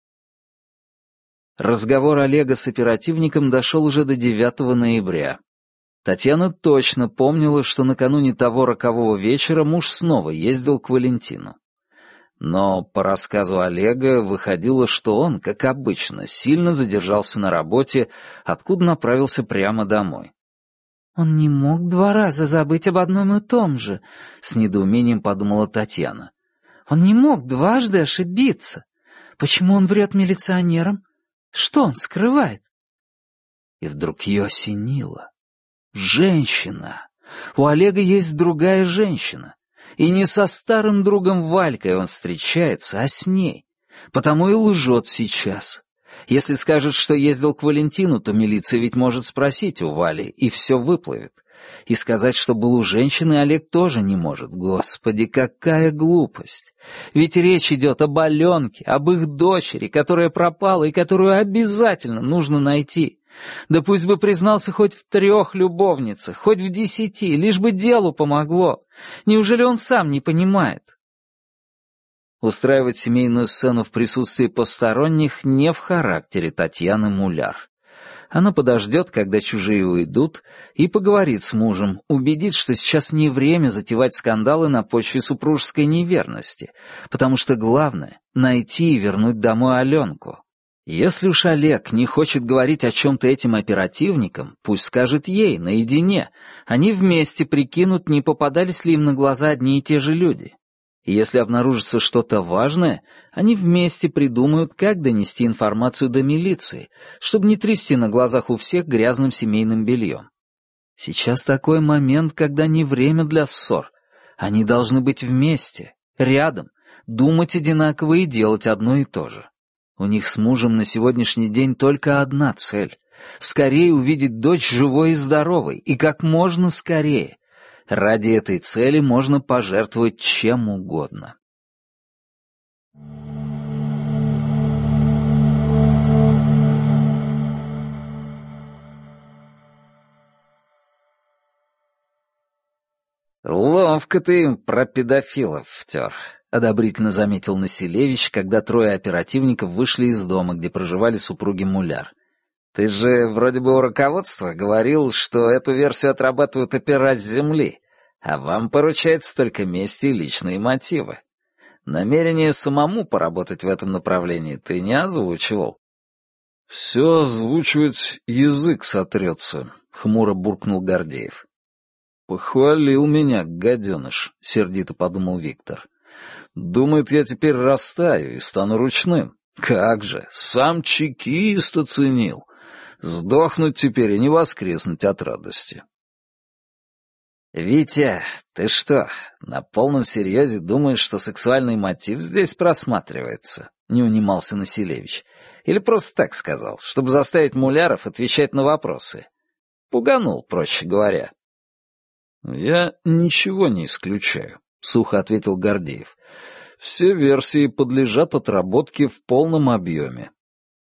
Разговор Олега с оперативником дошел уже до 9 ноября. Татьяна точно помнила, что накануне того рокового вечера муж снова ездил к Валентину. Но по рассказу Олега выходило, что он, как обычно, сильно задержался на работе, откуда направился прямо домой. «Он не мог два раза забыть об одном и том же», — с недоумением подумала Татьяна. «Он не мог дважды ошибиться. Почему он врет милиционерам? Что он скрывает?» И вдруг ее осенило. «Женщина! У Олега есть другая женщина. И не со старым другом Валькой он встречается, а с ней. Потому и лжет сейчас. Если скажет, что ездил к Валентину, то милиция ведь может спросить у Вали, и все выплывет. И сказать, что был у женщины, Олег тоже не может. Господи, какая глупость! Ведь речь идет об Аленке, об их дочери, которая пропала и которую обязательно нужно найти. Да пусть бы признался хоть в трех любовницах, хоть в десяти, лишь бы делу помогло. Неужели он сам не понимает? Устраивать семейную сцену в присутствии посторонних не в характере Татьяны Муляр. Она подождет, когда чужие уйдут, и поговорит с мужем, убедит, что сейчас не время затевать скандалы на почве супружеской неверности, потому что главное — найти и вернуть домой Аленку. Если уж Олег не хочет говорить о чем-то этим оперативникам, пусть скажет ей, наедине. Они вместе прикинут, не попадались ли им на глаза одни и те же люди. И если обнаружится что-то важное, они вместе придумают, как донести информацию до милиции, чтобы не трясти на глазах у всех грязным семейным бельем. Сейчас такой момент, когда не время для ссор. Они должны быть вместе, рядом, думать одинаково и делать одно и то же. У них с мужем на сегодняшний день только одна цель — скорее увидеть дочь живой и здоровой, и как можно скорее. Ради этой цели можно пожертвовать чем угодно. «Ловко ты про педофилов втер», — одобрительно заметил Населевич, когда трое оперативников вышли из дома, где проживали супруги Муляр. «Ты же вроде бы у руководства говорил, что эту версию отрабатывают опера с земли, а вам поручается только месть и личные мотивы. Намерение самому поработать в этом направлении ты не озвучивал». «Все озвучивать язык сотрется», — хмуро буркнул Гордеев. «Похвалил меня, гаденыш», — сердито подумал Виктор. «Думает, я теперь растаю и стану ручным. Как же, сам чекист оценил. Сдохнуть теперь и не воскреснуть от радости». «Витя, ты что, на полном серьезе думаешь, что сексуальный мотив здесь просматривается?» — не унимался Населевич. «Или просто так сказал, чтобы заставить муляров отвечать на вопросы?» Пуганул, проще говоря. «Я ничего не исключаю», — сухо ответил Гордеев. «Все версии подлежат отработке в полном объеме».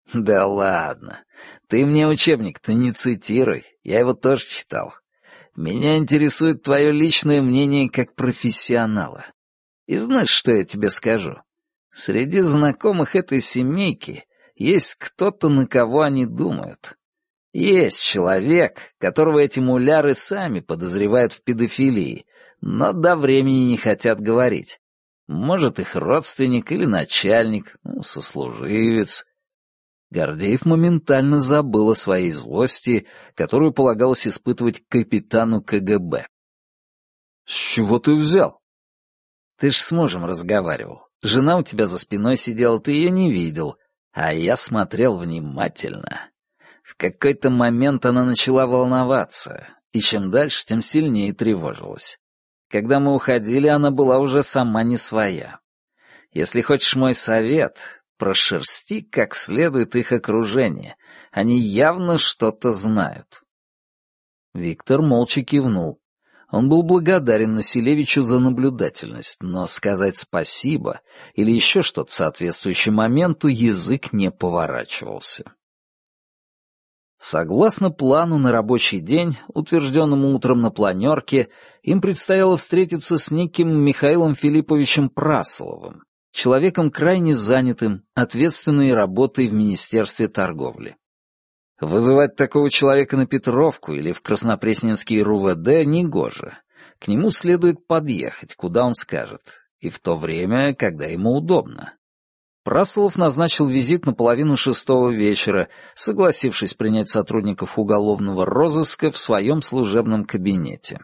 (laughs) «Да ладно. Ты мне учебник-то не цитируй. Я его тоже читал. Меня интересует твое личное мнение как профессионала. И знаешь, что я тебе скажу? Среди знакомых этой семейки есть кто-то, на кого они думают. Есть человек, которого эти муляры сами подозревают в педофилии, но до времени не хотят говорить. Может, их родственник или начальник, ну, сослуживец. Гордеев моментально забыл о своей злости, которую полагалось испытывать капитану КГБ. «С чего ты взял?» «Ты ж с мужем разговаривал. Жена у тебя за спиной сидела, ты ее не видел, а я смотрел внимательно. В какой-то момент она начала волноваться, и чем дальше, тем сильнее тревожилась. Когда мы уходили, она была уже сама не своя. Если хочешь мой совет, прошерсти как следует их окружение. Они явно что-то знают. Виктор молча кивнул. Он был благодарен Населевичу за наблюдательность, но сказать спасибо или еще что-то соответствующее моменту язык не поворачивался. Согласно плану на рабочий день, утвержденному утром на планерке, им предстояло встретиться с неким Михаилом Филипповичем Прасоловым, человеком крайне занятым, ответственной работой в Министерстве торговли. Вызывать такого человека на Петровку или в Краснопресненский РУВД негоже. К нему следует подъехать, куда он скажет, и в то время, когда ему удобно. Прасолов назначил визит на половину шестого вечера, согласившись принять сотрудников уголовного розыска в своем служебном кабинете.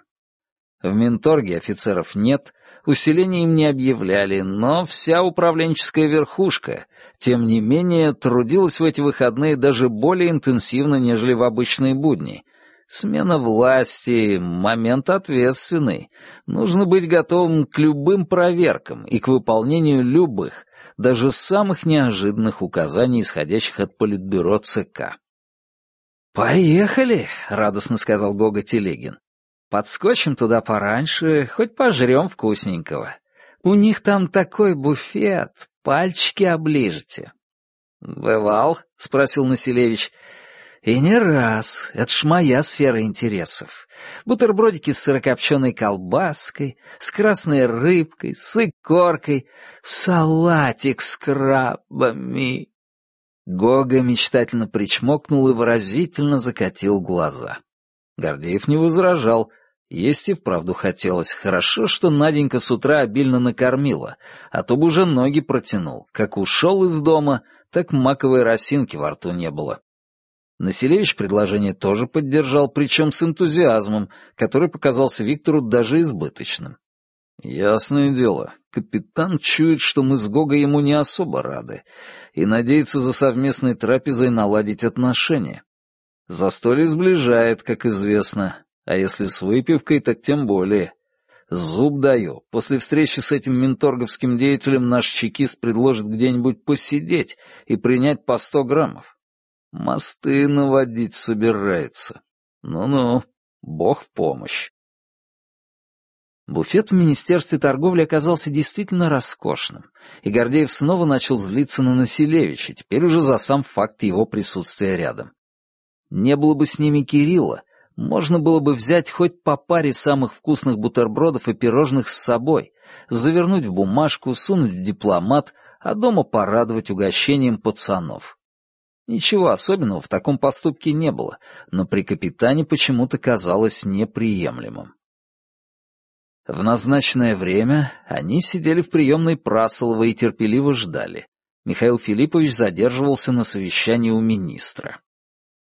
В Минторге офицеров нет, усиления им не объявляли, но вся управленческая верхушка, тем не менее, трудилась в эти выходные даже более интенсивно, нежели в обычные будни. Смена власти — момент ответственный. Нужно быть готовым к любым проверкам и к выполнению любых, даже самых неожиданных указаний, исходящих от Политбюро ЦК. «Поехали!» — радостно сказал Гога Телегин. «Подскочим туда пораньше, хоть пожрем вкусненького. У них там такой буфет, пальчики оближете». «Бывал?» — спросил Населевич. И не раз. Это ж моя сфера интересов. Бутербродики с сырокопченой колбаской, с красной рыбкой, с икоркой, салатик с крабами. Гога мечтательно причмокнул и выразительно закатил глаза. Гордеев не возражал. Есть и вправду хотелось. Хорошо, что Наденька с утра обильно накормила, а то бы уже ноги протянул. Как ушел из дома, так маковой росинки во рту не было. Населевич предложение тоже поддержал, причем с энтузиазмом, который показался Виктору даже избыточным. Ясное дело, капитан чует, что мы с Гогой ему не особо рады, и надеется за совместной трапезой наладить отношения. Застолье сближает, как известно, А если с выпивкой, так тем более. Зуб даю. После встречи с этим менторговским деятелем наш чекист предложит где-нибудь посидеть и принять по сто граммов. Мосты наводить собирается. Ну-ну, бог в помощь. Буфет в Министерстве торговли оказался действительно роскошным, и Гордеев снова начал злиться на Населевича, теперь уже за сам факт его присутствия рядом. Не было бы с ними Кирилла, можно было бы взять хоть по паре самых вкусных бутербродов и пирожных с собой, завернуть в бумажку, сунуть в дипломат, а дома порадовать угощением пацанов. Ничего особенного в таком поступке не было, но при капитане почему-то казалось неприемлемым. В назначенное время они сидели в приемной Прасолова и терпеливо ждали. Михаил Филиппович задерживался на совещании у министра.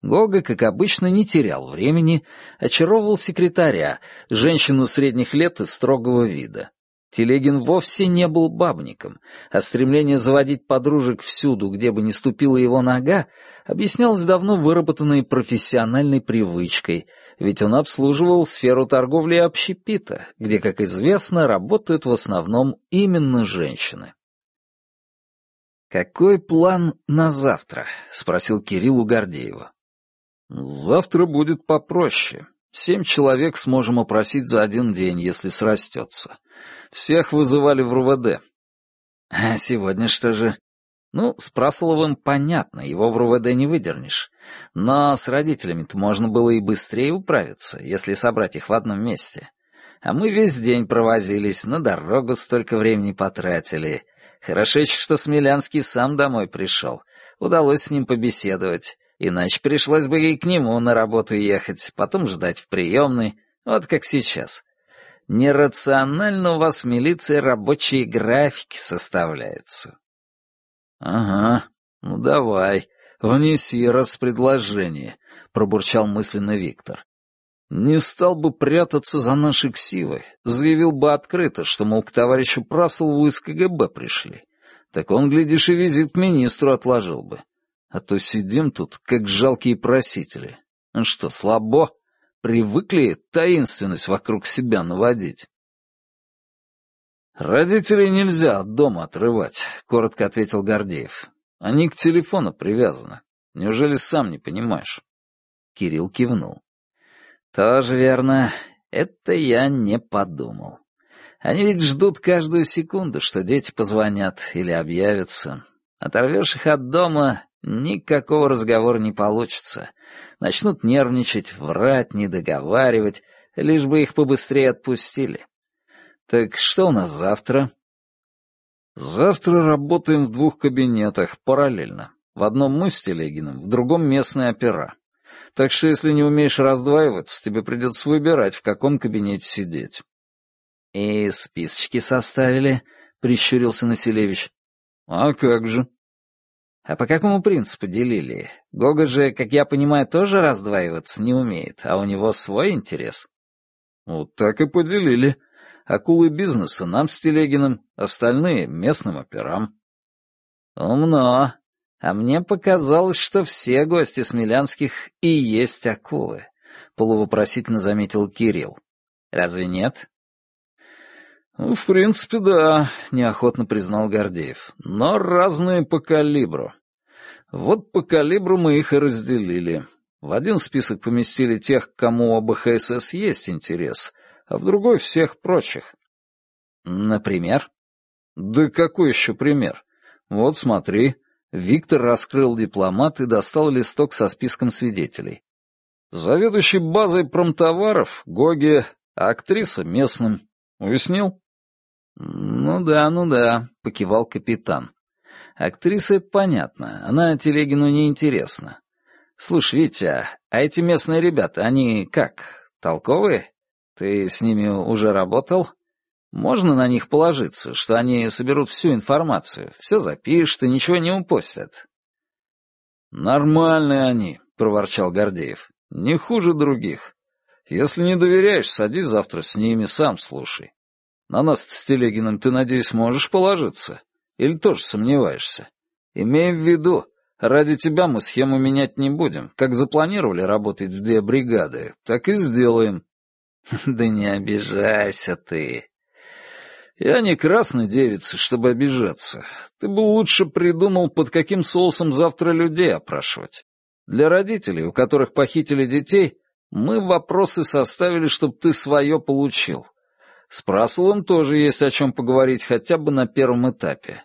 Гога, как обычно, не терял времени, очаровывал секретаря, женщину средних лет и строгого вида. Телегин вовсе не был бабником, а стремление заводить подружек всюду, где бы ни ступила его нога, объяснялось давно выработанной профессиональной привычкой, ведь он обслуживал сферу торговли общепита, где, как известно, работают в основном именно женщины. «Какой план на завтра?» — спросил Кирилл у Гордеева. «Завтра будет попроще. Семь человек сможем опросить за один день, если срастется. Всех вызывали в РУВД. А сегодня что же? Ну, с Прасоловым понятно, его в РУВД не выдернешь. Но с родителями-то можно было и быстрее управиться, если собрать их в одном месте. А мы весь день провозились, на дорогу столько времени потратили. Хорошо что Смелянский сам домой пришел. Удалось с ним побеседовать. Иначе пришлось бы и к нему на работу ехать, потом ждать в приемной, вот как сейчас. Нерационально у вас в милиции рабочие графики составляются. Ага, ну давай, внеси раз пробурчал мысленно Виктор. Не стал бы прятаться за наши ксивы, заявил бы открыто, что, мол, к товарищу Прасолову из КГБ пришли. Так он, глядишь, и визит к министру отложил бы. А то сидим тут, как жалкие просители. Ну что, слабо? Привыкли таинственность вокруг себя наводить? «Родителей нельзя от дома отрывать», — коротко ответил Гордеев. «Они к телефону привязаны. Неужели сам не понимаешь?» Кирилл кивнул. «Тоже верно. Это я не подумал. Они ведь ждут каждую секунду, что дети позвонят или объявятся. Оторвешь их от дома, Никакого разговора не получится. Начнут нервничать, врать, недоговаривать, лишь бы их побыстрее отпустили. Так что у нас завтра? Завтра работаем в двух кабинетах, параллельно. В одном мы с Телегиным, в другом местные опера. Так что если не умеешь раздваиваться, тебе придется выбирать, в каком кабинете сидеть. «И списочки составили?» — прищурился Населевич. «А как же?» А по какому принципу делили? Гога же, как я понимаю, тоже раздваиваться не умеет, а у него свой интерес. Вот так и поделили. Акулы бизнеса нам с Телегиным, остальные — местным операм. Умно. А мне показалось, что все гости Смелянских и есть акулы, — полувопросительно заметил Кирилл. Разве нет? «Ну, в принципе, да», — неохотно признал Гордеев. «Но разные по калибру. Вот по калибру мы их и разделили. В один список поместили тех, кому об ХСС есть интерес, а в другой — всех прочих». «Например?» «Да какой еще пример? Вот смотри». Виктор раскрыл дипломат и достал листок со списком свидетелей. Заведующий базой промтоваров — Гоги, актриса — местным. Уяснил? «Ну да, ну да», — покивал капитан. «Актриса — это понятно, она Телегину не интересна. Слушай, Витя, а эти местные ребята, они как, толковые? Ты с ними уже работал? Можно на них положиться, что они соберут всю информацию, все запишут и ничего не упустят?» «Нормальные они», — проворчал Гордеев. «Не хуже других. Если не доверяешь, садись завтра с ними, сам слушай. На нас с Телегиным ты, надеюсь, можешь положиться? Или тоже сомневаешься? Имей в виду, Ради тебя мы схему менять не будем. Как запланировали работать в две бригады, так и сделаем». (laughs) «Да не обижайся ты». «Я не красный девица, чтобы обижаться. Ты бы лучше придумал, под каким соусом завтра людей опрашивать. Для родителей, у которых похитили детей, мы вопросы составили, чтобы ты свое получил. С Прасловым тоже есть о чем поговорить хотя бы на первом этапе.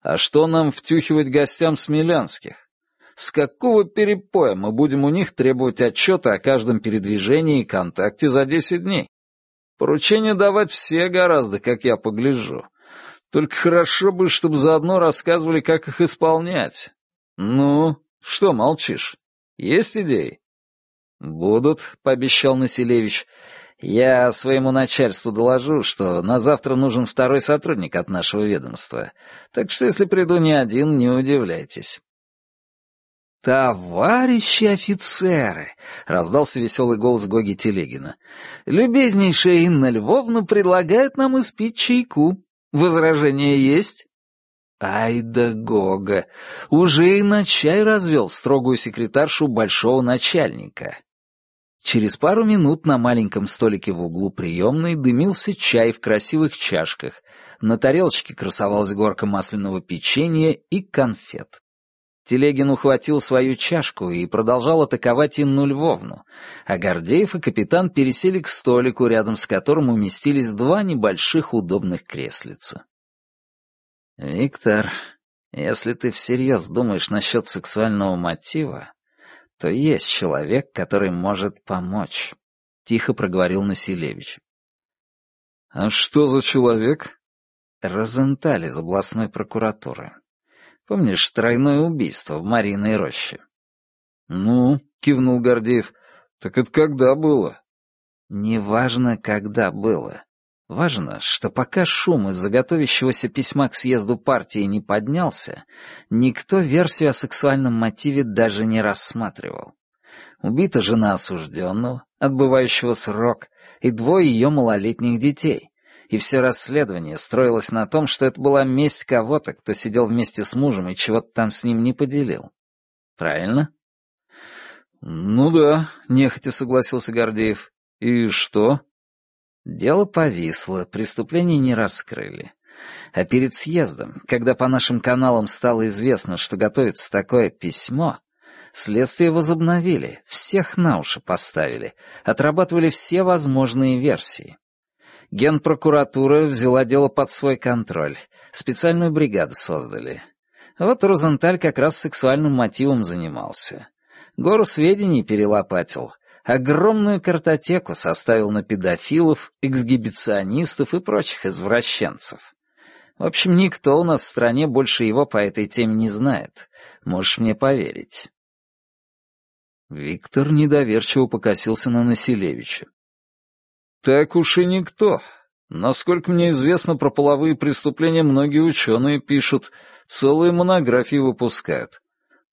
А что нам втюхивать гостям Смелянских? С какого перепоя мы будем у них требовать отчета о каждом передвижении и контакте за десять дней? Поручения давать все гораздо, как я погляжу. Только хорошо бы, чтобы заодно рассказывали, как их исполнять. Ну, что молчишь? Есть идеи? Будут, пообещал Населевич. Я своему начальству доложу, что на завтра нужен второй сотрудник от нашего ведомства. Так что если приду не один, не удивляйтесь. «Товарищи офицеры!» — раздался веселый голос Гоги Телегина. «Любезнейшая Инна Львовна предлагает нам испить чайку. Возражения есть?» Ай да Гога! Уже и на чай развел строгую секретаршу большого начальника. Через пару минут на маленьком столике в углу приемной дымился чай в красивых чашках, на тарелочке красовалась горка масляного печенья и конфет. Телегин ухватил свою чашку и продолжал атаковать Инну Львовну, а Гордеев и капитан пересели к столику, рядом с которым уместились два небольших удобных креслица. «Виктор, если ты всерьез думаешь насчет сексуального мотива, то есть человек, который может помочь», — тихо проговорил Населевич. «А что за человек?» «Розенталь из областной прокуратуры. Помнишь тройное убийство в Мариной роще?» «Ну», — кивнул Гордеев, — «так это когда было?» «Неважно, когда было. Важно, что пока шум из заготовящегося письма к съезду партии не поднялся, никто версию о сексуальном мотиве даже не рассматривал. Убита жена осужденного, отбывающего срок, и двое ее малолетних детей. И все расследование строилось на том, что это была месть кого-то, кто сидел вместе с мужем и чего-то там с ним не поделил. Правильно? «Ну да», — нехотя согласился Гордеев. «И что?» Дело повисло, преступление не раскрыли. А перед съездом, когда по нашим каналам стало известно, что готовится такое письмо, следствие возобновили, всех на уши поставили, отрабатывали все возможные версии. Генпрокуратура взяла дело под свой контроль, специальную бригаду создали. Вот Розенталь как раз сексуальным мотивом занимался. Гору сведений перелопатил — огромную картотеку составил на педофилов, эксгибиционистов и прочих извращенцев. В общем, никто у нас в стране больше его по этой теме не знает. Можешь мне поверить. Виктор недоверчиво покосился на Населевича. «Так уж и никто. Насколько мне известно, про половые преступления многие ученые пишут, целые монографии выпускают.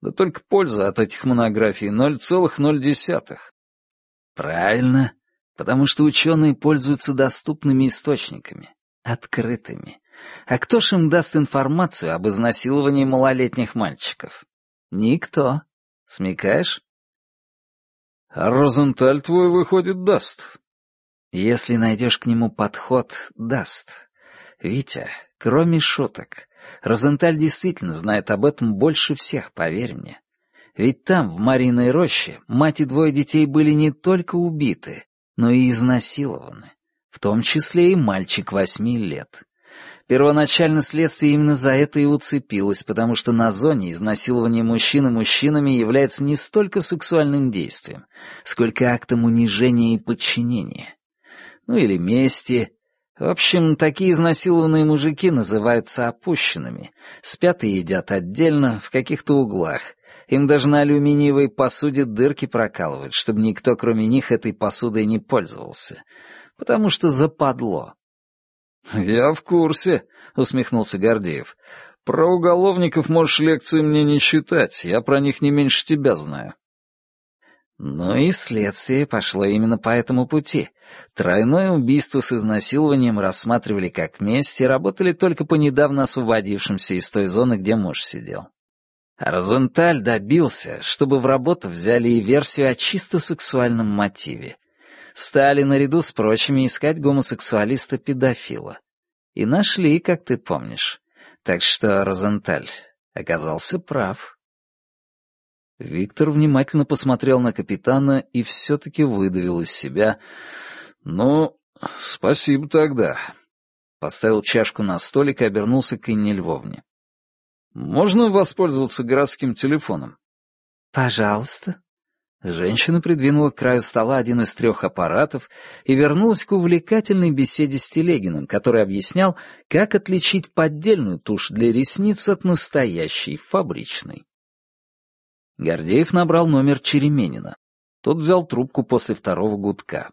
Да только польза от этих монографий 0,0. Правильно, потому что ученые пользуются доступными источниками, открытыми. А кто ж им даст информацию об изнасиловании малолетних мальчиков? Никто. Смекаешь? А Розенталь твой, выходит, даст. Если найдешь к нему подход, даст. Витя, кроме шуток, Розенталь действительно знает об этом больше всех, поверь мне. Ведь там, в Мариной роще, мать и двое детей были не только убиты, но и изнасилованы, в том числе и мальчик восьми лет. Первоначально следствие именно за это и уцепилось, потому что на зоне изнасилование мужчины мужчинами является не столько сексуальным действием, сколько актом унижения и подчинения. Ну или мести. В общем, такие изнасилованные мужики называются опущенными, спят и едят отдельно, в каких-то углах, им даже на алюминиевой посуде дырки прокалывают, чтобы никто, кроме них, этой посудой не пользовался. Потому что западло. «Я в курсе», — усмехнулся Гордеев. «Про уголовников можешь лекции мне не читать, я про них не меньше тебя знаю». Ну и следствие пошло именно по этому пути. Тройное убийство с изнасилованием рассматривали как месть и работали только по недавно освободившимся из той зоны, где муж сидел. Розенталь добился, чтобы в работу взяли и версию о чисто сексуальном мотиве. Стали наряду с прочими искать гомосексуалиста-педофила. И нашли, как ты помнишь. Так что Розенталь оказался прав. Виктор внимательно посмотрел на капитана и все-таки выдавил из себя. «Ну, спасибо тогда». Поставил чашку на столик и обернулся к Инне Львовне. «Можно воспользоваться городским телефоном?» «Пожалуйста». Женщина придвинула к краю стола один из трех аппаратов и вернулась к увлекательной беседе с Телегиным, который объяснял, как отличить поддельную тушь для ресниц от настоящей, фабричной. Гордеев набрал номер Череменина. Тот взял трубку после второго гудка.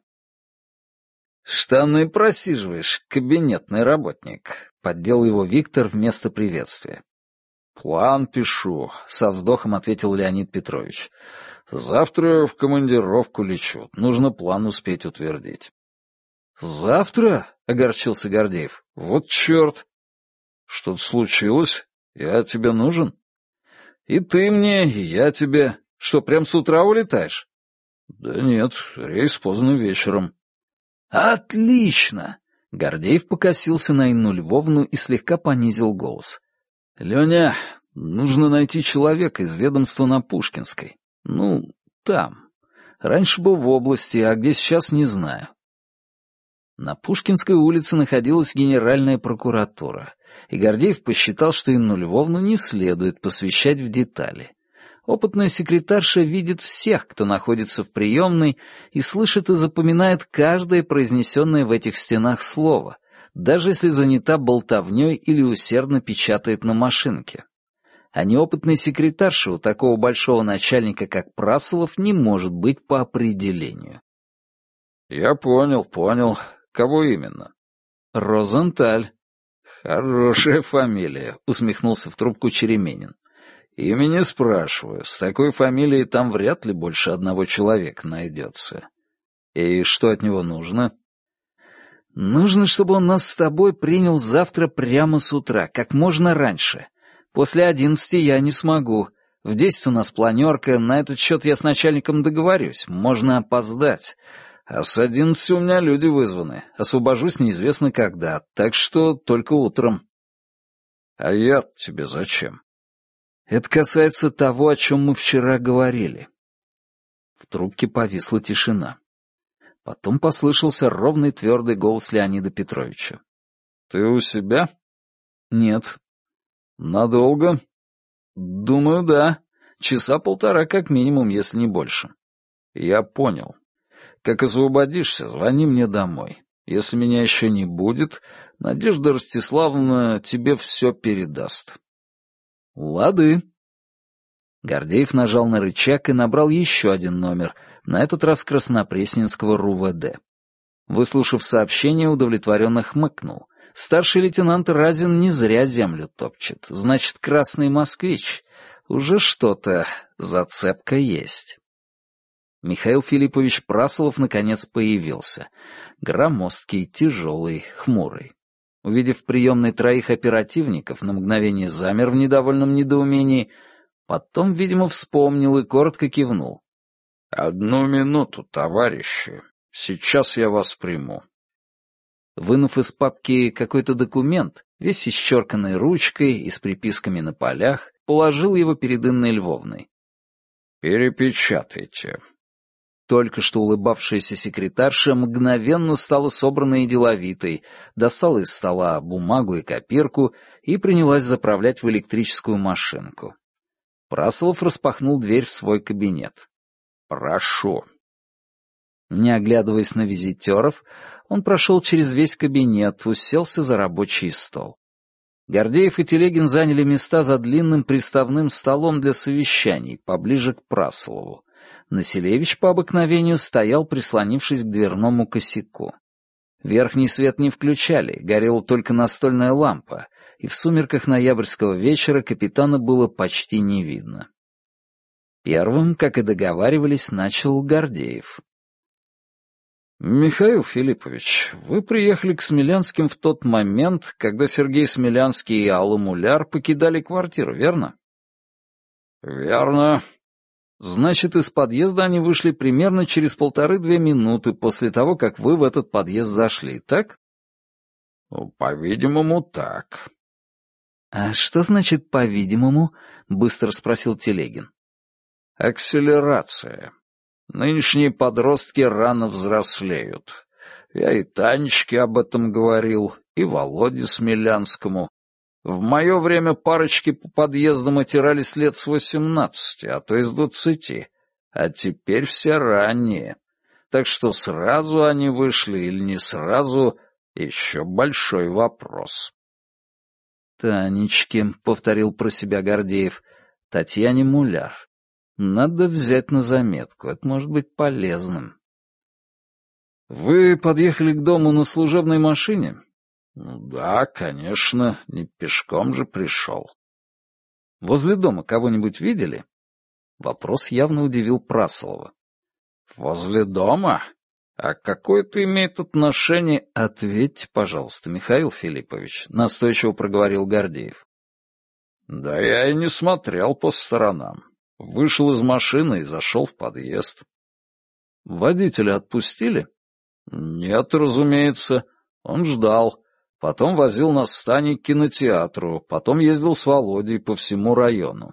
«Штаны просиживаешь, кабинетный работник», — поддел его Виктор вместо приветствия. «План пишу», — со вздохом ответил Леонид Петрович. «Завтра в командировку лечу. Нужно план успеть утвердить». «Завтра?» — огорчился Гордеев. «Вот черт!» «Что-то случилось? Я тебе нужен?» «И ты мне, и я тебе. Что, прям с утра улетаешь?» «Да нет, рейс поздно вечером». «Отлично!» Гордеев покосился на Инну Львовну и слегка понизил голос. «Леня, нужно найти человека из ведомства на Пушкинской. Ну, там. Раньше был в области, а где сейчас, не знаю». На Пушкинской улице находилась Генеральная прокуратура, и Гордеев посчитал, что Инну Львовну не следует посвящать в детали. Опытная секретарша видит всех, кто находится в приемной, и слышит и запоминает каждое произнесенное в этих стенах слово, даже если занята болтовней или усердно печатает на машинке. А неопытной секретарши у такого большого начальника, как Прасолов, не может быть по определению. «Я понял, понял. Кого именно?» «Розенталь». «Хорошая фамилия», — усмехнулся в трубку Череменин. «Имени спрашиваю. С такой фамилией там вряд ли больше одного человека найдется. И что от него нужно?» «Нужно, чтобы он нас с тобой принял завтра прямо с утра, как можно раньше. После одиннадцати я не смогу. В десять у нас планерка, на этот счет я с начальником договорюсь, можно опоздать. А с одиннадцати у меня люди вызваны. Освобожусь неизвестно когда, так что только утром. А я тебе зачем? Это касается того, о чем мы вчера говорили. В трубке повисла тишина. Потом послышался ровный твердый голос Леонида Петровича. «Ты у себя?» «Нет». «Надолго?» «Думаю, да. Часа полтора как минимум, если не больше». «Я понял. Как освободишься, звони мне домой. Если меня еще не будет, Надежда Ростиславовна тебе все передаст. Лады. Гордеев нажал на рычаг и набрал еще один номер, на этот раз Краснопресненского РУВД. Выслушав сообщение, удовлетворенно хмыкнул. Старший лейтенант Разин не зря землю топчет. Значит, красный москвич. Уже что-то, зацепка есть. Михаил Филиппович Прасолов наконец появился. Громоздкий, тяжелый, хмурый. Увидев в приемной троих оперативников, на мгновение замер в недовольном недоумении, потом, видимо, вспомнил и коротко кивнул. «Одну минуту, товарищи. Сейчас я вас приму». Вынув из папки какой-то документ, весь исчерканной ручкой и с приписками на полях, положил его перед Инной Львовной. «Перепечатайте. Только что улыбавшаяся секретарша мгновенно стала собранной и деловитой, достала из стола бумагу и копирку и принялась заправлять в электрическую машинку. Праслов распахнул дверь в свой кабинет. «Прошу». Не оглядываясь на визитеров, он прошел через весь кабинет, уселся за рабочий стол. Гордеев и Телегин заняли места за длинным приставным столом для совещаний, поближе к Праслову. Населевич по обыкновению стоял, прислонившись к дверному косяку. Верхний свет не включали, горела только настольная лампа, и в сумерках ноябрьского вечера капитана было почти не видно. Первым, как и договаривались, начал Гордеев. «Михаил Филиппович, вы приехали к Смелянским в тот момент, когда Сергей Смелянский и Алла Муляр покидали квартиру, верно?» «Верно. Значит, из подъезда они вышли примерно через полторы-две минуты после того, как вы в этот подъезд зашли, так?» «По-видимому, так». «А что значит «по-видимому»?» — быстро спросил Телегин. «Акселерация. Нынешние подростки рано взрослеют. Я и Танечке об этом говорил, и Володе Смелянскому. В мое время парочки по подъездам отирались лет с восемнадцати, а то и с двадцати. А теперь все ранние. Так что сразу они вышли или не сразу — еще большой вопрос. «Танечке», — повторил про себя Гордеев, — «Татьяне Муляр. Надо взять на заметку, это может быть полезным». «Вы подъехали к дому на служебной машине?» Ну «Да, конечно, не пешком же пришел». «Возле дома кого-нибудь видели?» Вопрос явно удивил Прасолова. «Возле дома? А какое это имеет отношение...» «Ответьте, пожалуйста, Михаил Филиппович», — настойчиво проговорил Гордеев. «Да я и не смотрел по сторонам. Вышел из машины и зашел в подъезд». «Водителя отпустили?» «Нет, разумеется. Он ждал. Потом возил нас с Таней к кинотеатру, потом ездил с Володей по всему району.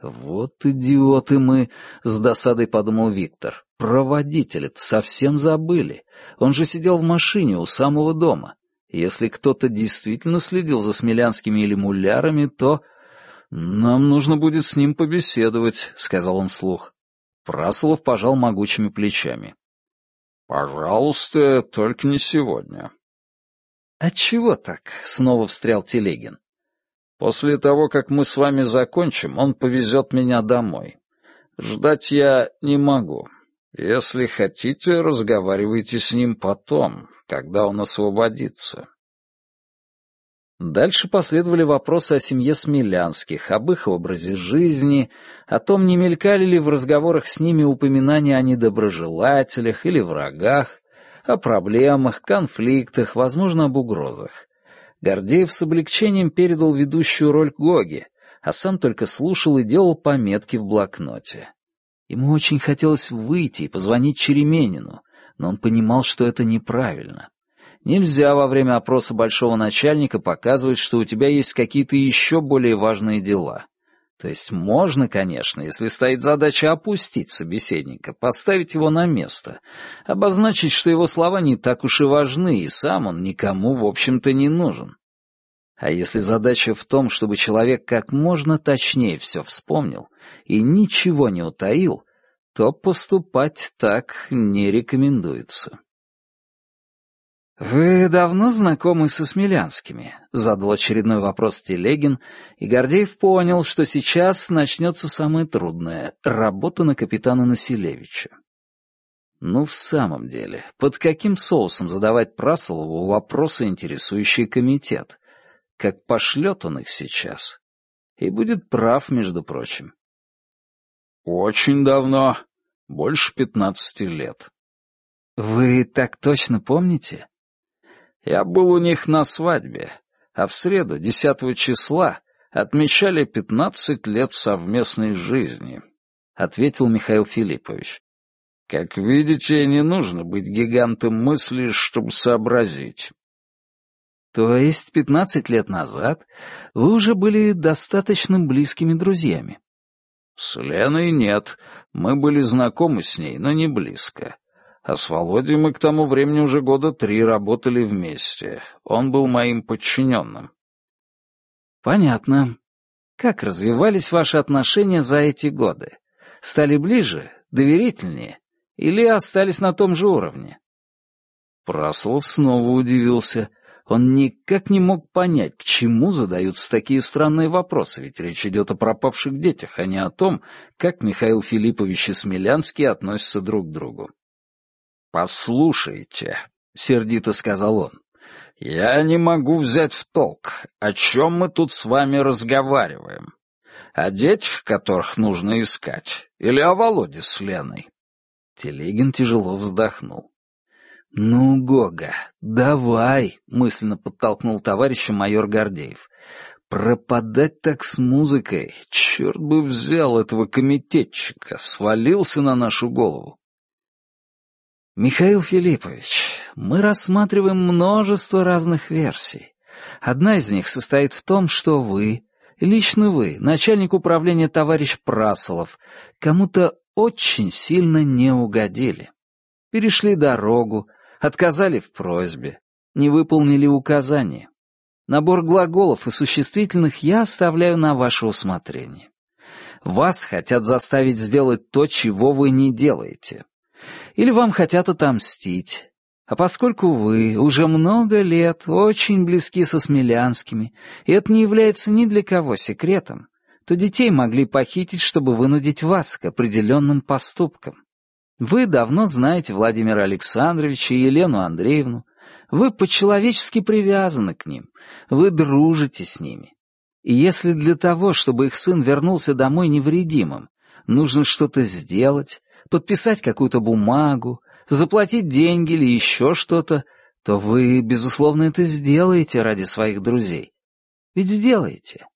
«Вот идиоты мы!» — с досадой подумал Виктор. «Про водителя-то совсем забыли. Он же сидел в машине у самого дома. Если кто-то действительно следил за смелянскими или мулярами, то...» «Нам нужно будет с ним побеседовать», — сказал он вслух. Прасолов пожал могучими плечами. «Пожалуйста, только не сегодня. «Отчего так?» — снова встрял Телегин. «После того, как мы с вами закончим, он повезет меня домой. Ждать я не могу. Если хотите, разговаривайте с ним потом, когда он освободится». Дальше последовали вопросы о семье Смелянских, об их образе жизни, о том, не мелькали ли в разговорах с ними упоминания о недоброжелателях или врагах, о проблемах, конфликтах, возможно, об угрозах. Гордеев с облегчением передал ведущую роль Гоги, а сам только слушал и делал пометки в блокноте. Ему очень хотелось выйти и позвонить Череменину, но он понимал, что это неправильно. Нельзя во время опроса большого начальника показывать, что у тебя есть какие-то еще более важные дела. То есть можно, конечно, если стоит задача опустить собеседника, поставить его на место, обозначить, что его слова не так уж и важны, и сам он никому, в общем-то, не нужен. А если задача в том, чтобы человек как можно точнее все вспомнил и ничего не утаил, то поступать так не рекомендуется. «Вы давно знакомы со Смелянскими?» — задал очередной вопрос Телегин, и Гордеев понял, что сейчас начнется самое трудное — работа на капитана Населевича. Ну, в самом деле, под каким соусом задавать Прасолову вопросы, интересующие комитет? Как пошлет он их сейчас? И будет прав, между прочим. «Очень давно. Больше пятнадцати лет». «Вы так точно помните?» Я был у них на свадьбе, а в среду, 10 числа, отмечали 15 лет совместной жизни», — ответил Михаил Филиппович. «Как видите, не нужно быть гигантом мысли, чтобы сообразить». «То есть 15 лет назад вы уже были достаточно близкими друзьями?» «С Леной нет. Мы были знакомы с ней, но не близко. А с Володей мы к тому времени уже года три работали вместе. Он был моим подчиненным. Понятно. Как развивались ваши отношения за эти годы? Стали ближе, доверительнее? Или остались на том же уровне? Прослов снова удивился. Он никак не мог понять, к чему задаются такие странные вопросы, ведь речь идет о пропавших детях, а не о том, как Михаил Филиппович и Смелянский относятся друг к другу. «Послушайте», — сердито сказал он, — «я не могу взять в толк, о чем мы тут с вами разговариваем. О детях, которых нужно искать, или о Володе с Леной?» Телегин тяжело вздохнул. «Ну, Гога, давай», — мысленно подтолкнул товарища майор Гордеев. Пропадать так с музыкой, черт бы взял этого комитетчика, свалился на нашу голову. Михаил Филиппович, мы рассматриваем множество разных версий. Одна из них состоит в том, что вы, лично вы, начальник управления товарищ Прасолов, кому-то очень сильно не угодили. Перешли дорогу, отказали в просьбе, не выполнили указания. Набор глаголов и существительных я оставляю на ваше усмотрение. Вас хотят заставить сделать то, чего вы не делаете. Или вам хотят отомстить. А поскольку вы уже много лет очень близки со Смелянскими, и это не является ни для кого секретом, то детей могли похитить, чтобы вынудить вас к определенным поступкам. Вы давно знаете Владимира Александровича и Елену Андреевну, вы по-человечески привязаны к ним, вы дружите с ними. И если для того, чтобы их сын вернулся домой невредимым, нужно что-то сделать, подписать какую-то бумагу, заплатить деньги или еще что-то, то вы, безусловно, это сделаете ради своих друзей. Ведь сделаете.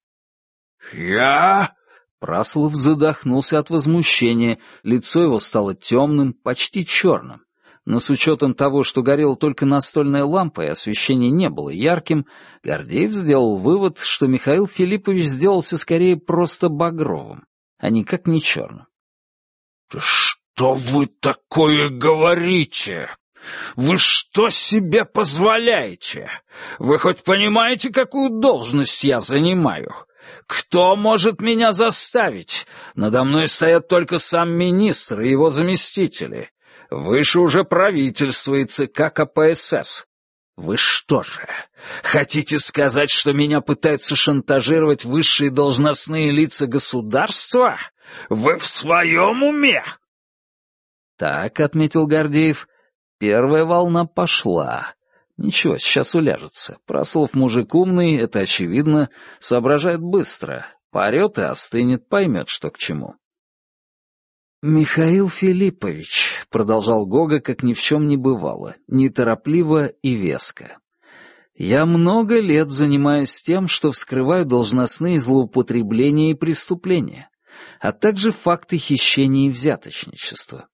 «Я?» Праслов задохнулся от возмущения, лицо его стало темным, почти черным. Но с учетом того, что горела только настольная лампа и освещение не было ярким, Гордеев сделал вывод, что Михаил Филиппович сделался скорее просто багровым, а никак не черным. «Что вы такое говорите? Вы что себе позволяете? Вы хоть понимаете, какую должность я занимаю? Кто может меня заставить? Надо мной стоят только сам министр и его заместители. Выше уже правительство и ЦК КПСС. Вы что же, хотите сказать, что меня пытаются шантажировать высшие должностные лица государства? Вы в своем уме? Так, — отметил Гордеев, — первая волна пошла. Ничего, сейчас уляжется. Прослов мужик умный, это очевидно, соображает быстро. Поорет и остынет, поймет, что к чему. «Михаил Филиппович», — продолжал Гога, как ни в чем не бывало, неторопливо и веско. «Я много лет занимаюсь тем, что вскрываю должностные злоупотребления и преступления, а также факты хищения и взяточничества.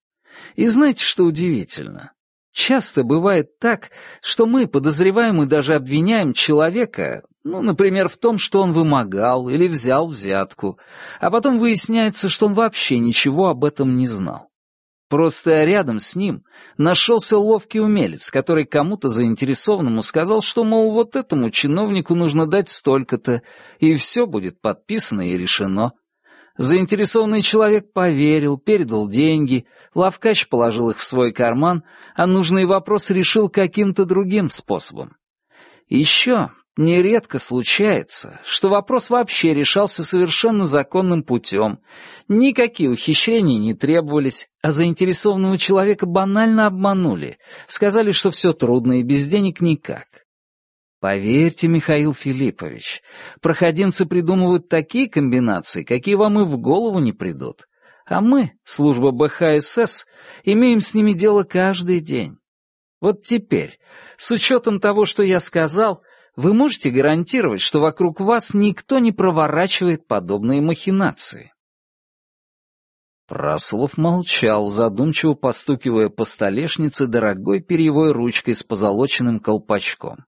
И знаете, что удивительно? Часто бывает так, что мы подозреваем и даже обвиняем человека, ну, например, в том, что он вымогал или взял взятку, а потом выясняется, что он вообще ничего об этом не знал. Просто рядом с ним нашелся ловкий умелец, который кому-то заинтересованному сказал, что, мол, вот этому чиновнику нужно дать столько-то, и все будет подписано и решено. Заинтересованный человек поверил, передал деньги, лавкач положил их в свой карман, а нужный вопрос решил каким-то другим способом. Еще нередко случается, что вопрос вообще решался совершенно законным путем, никакие ухищрения не требовались, а заинтересованного человека банально обманули, сказали, что все трудно и без денег никак. Поверьте, Михаил Филиппович, проходимцы придумывают такие комбинации, какие вам и в голову не придут. А мы, служба БХСС, имеем с ними дело каждый день. Вот теперь, с учетом того, что я сказал, вы можете гарантировать, что вокруг вас никто не проворачивает подобные махинации?» Прослов молчал, задумчиво постукивая по столешнице дорогой перьевой ручкой с позолоченным колпачком.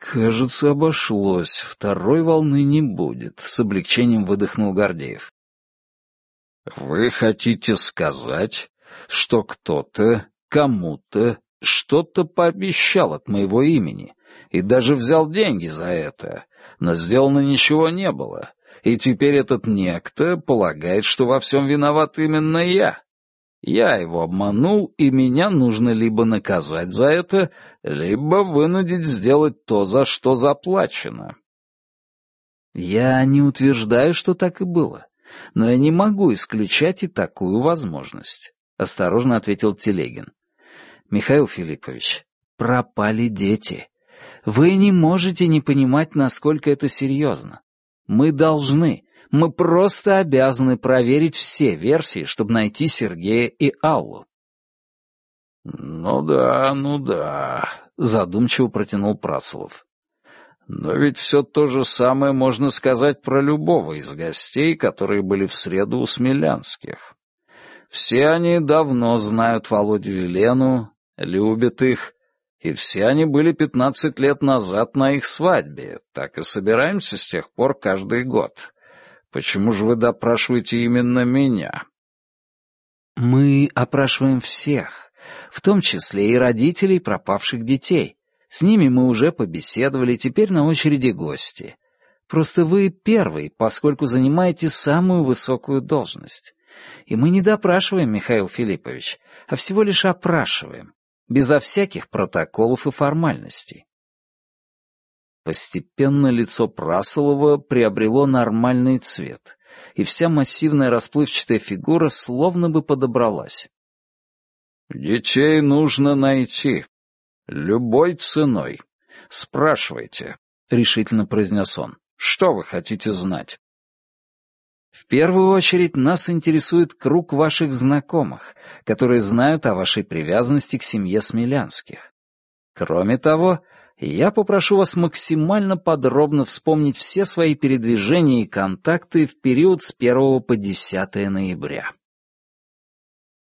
«Кажется, обошлось. Второй волны не будет», — с облегчением выдохнул Гордеев. «Вы хотите сказать, что кто-то, кому-то, что-то пообещал от моего имени и даже взял деньги за это, но сделано ничего не было, и теперь этот некто полагает, что во всем виноват именно я?» Я его обманул, и меня нужно либо наказать за это, либо вынудить сделать то, за что заплачено. Я не утверждаю, что так и было, но я не могу исключать и такую возможность, осторожно ответил Телегин. Михаил Филиппович, пропали дети. Вы не можете не понимать, насколько это серьезно. Мы должны, мы просто обязаны проверить все версии, чтобы найти Сергея и Аллу. «Ну да, ну да», — задумчиво протянул Праслов. Но ведь все то же самое можно сказать про любого из гостей, которые были в среду у Смелянских. Все они давно знают Володю и Лену, любят их, и все они были пятнадцать лет назад на их свадьбе, так и собираемся с тех пор каждый год. Почему же вы допрашиваете именно меня? Мы опрашиваем всех, в том числе и родителей пропавших детей. С ними мы уже побеседовали, теперь на очереди гости. Просто вы первый, поскольку занимаете самую высокую должность. И мы не допрашиваем, Михаил Филиппович, а всего лишь опрашиваем, безо всяких протоколов и формальностей. Постепенно лицо Прасолова приобрело нормальный цвет, и вся массивная расплывчатая фигура словно бы подобралась. «Детей нужно найти», «Любой ценой. Спрашивайте», — решительно произнес он. «Что вы хотите знать?» «В первую очередь нас интересует круг ваших знакомых, которые знают о вашей привязанности к семье Смелянских. Кроме того, я попрошу вас максимально подробно вспомнить все свои передвижения и контакты в период с 1 по 10 ноября».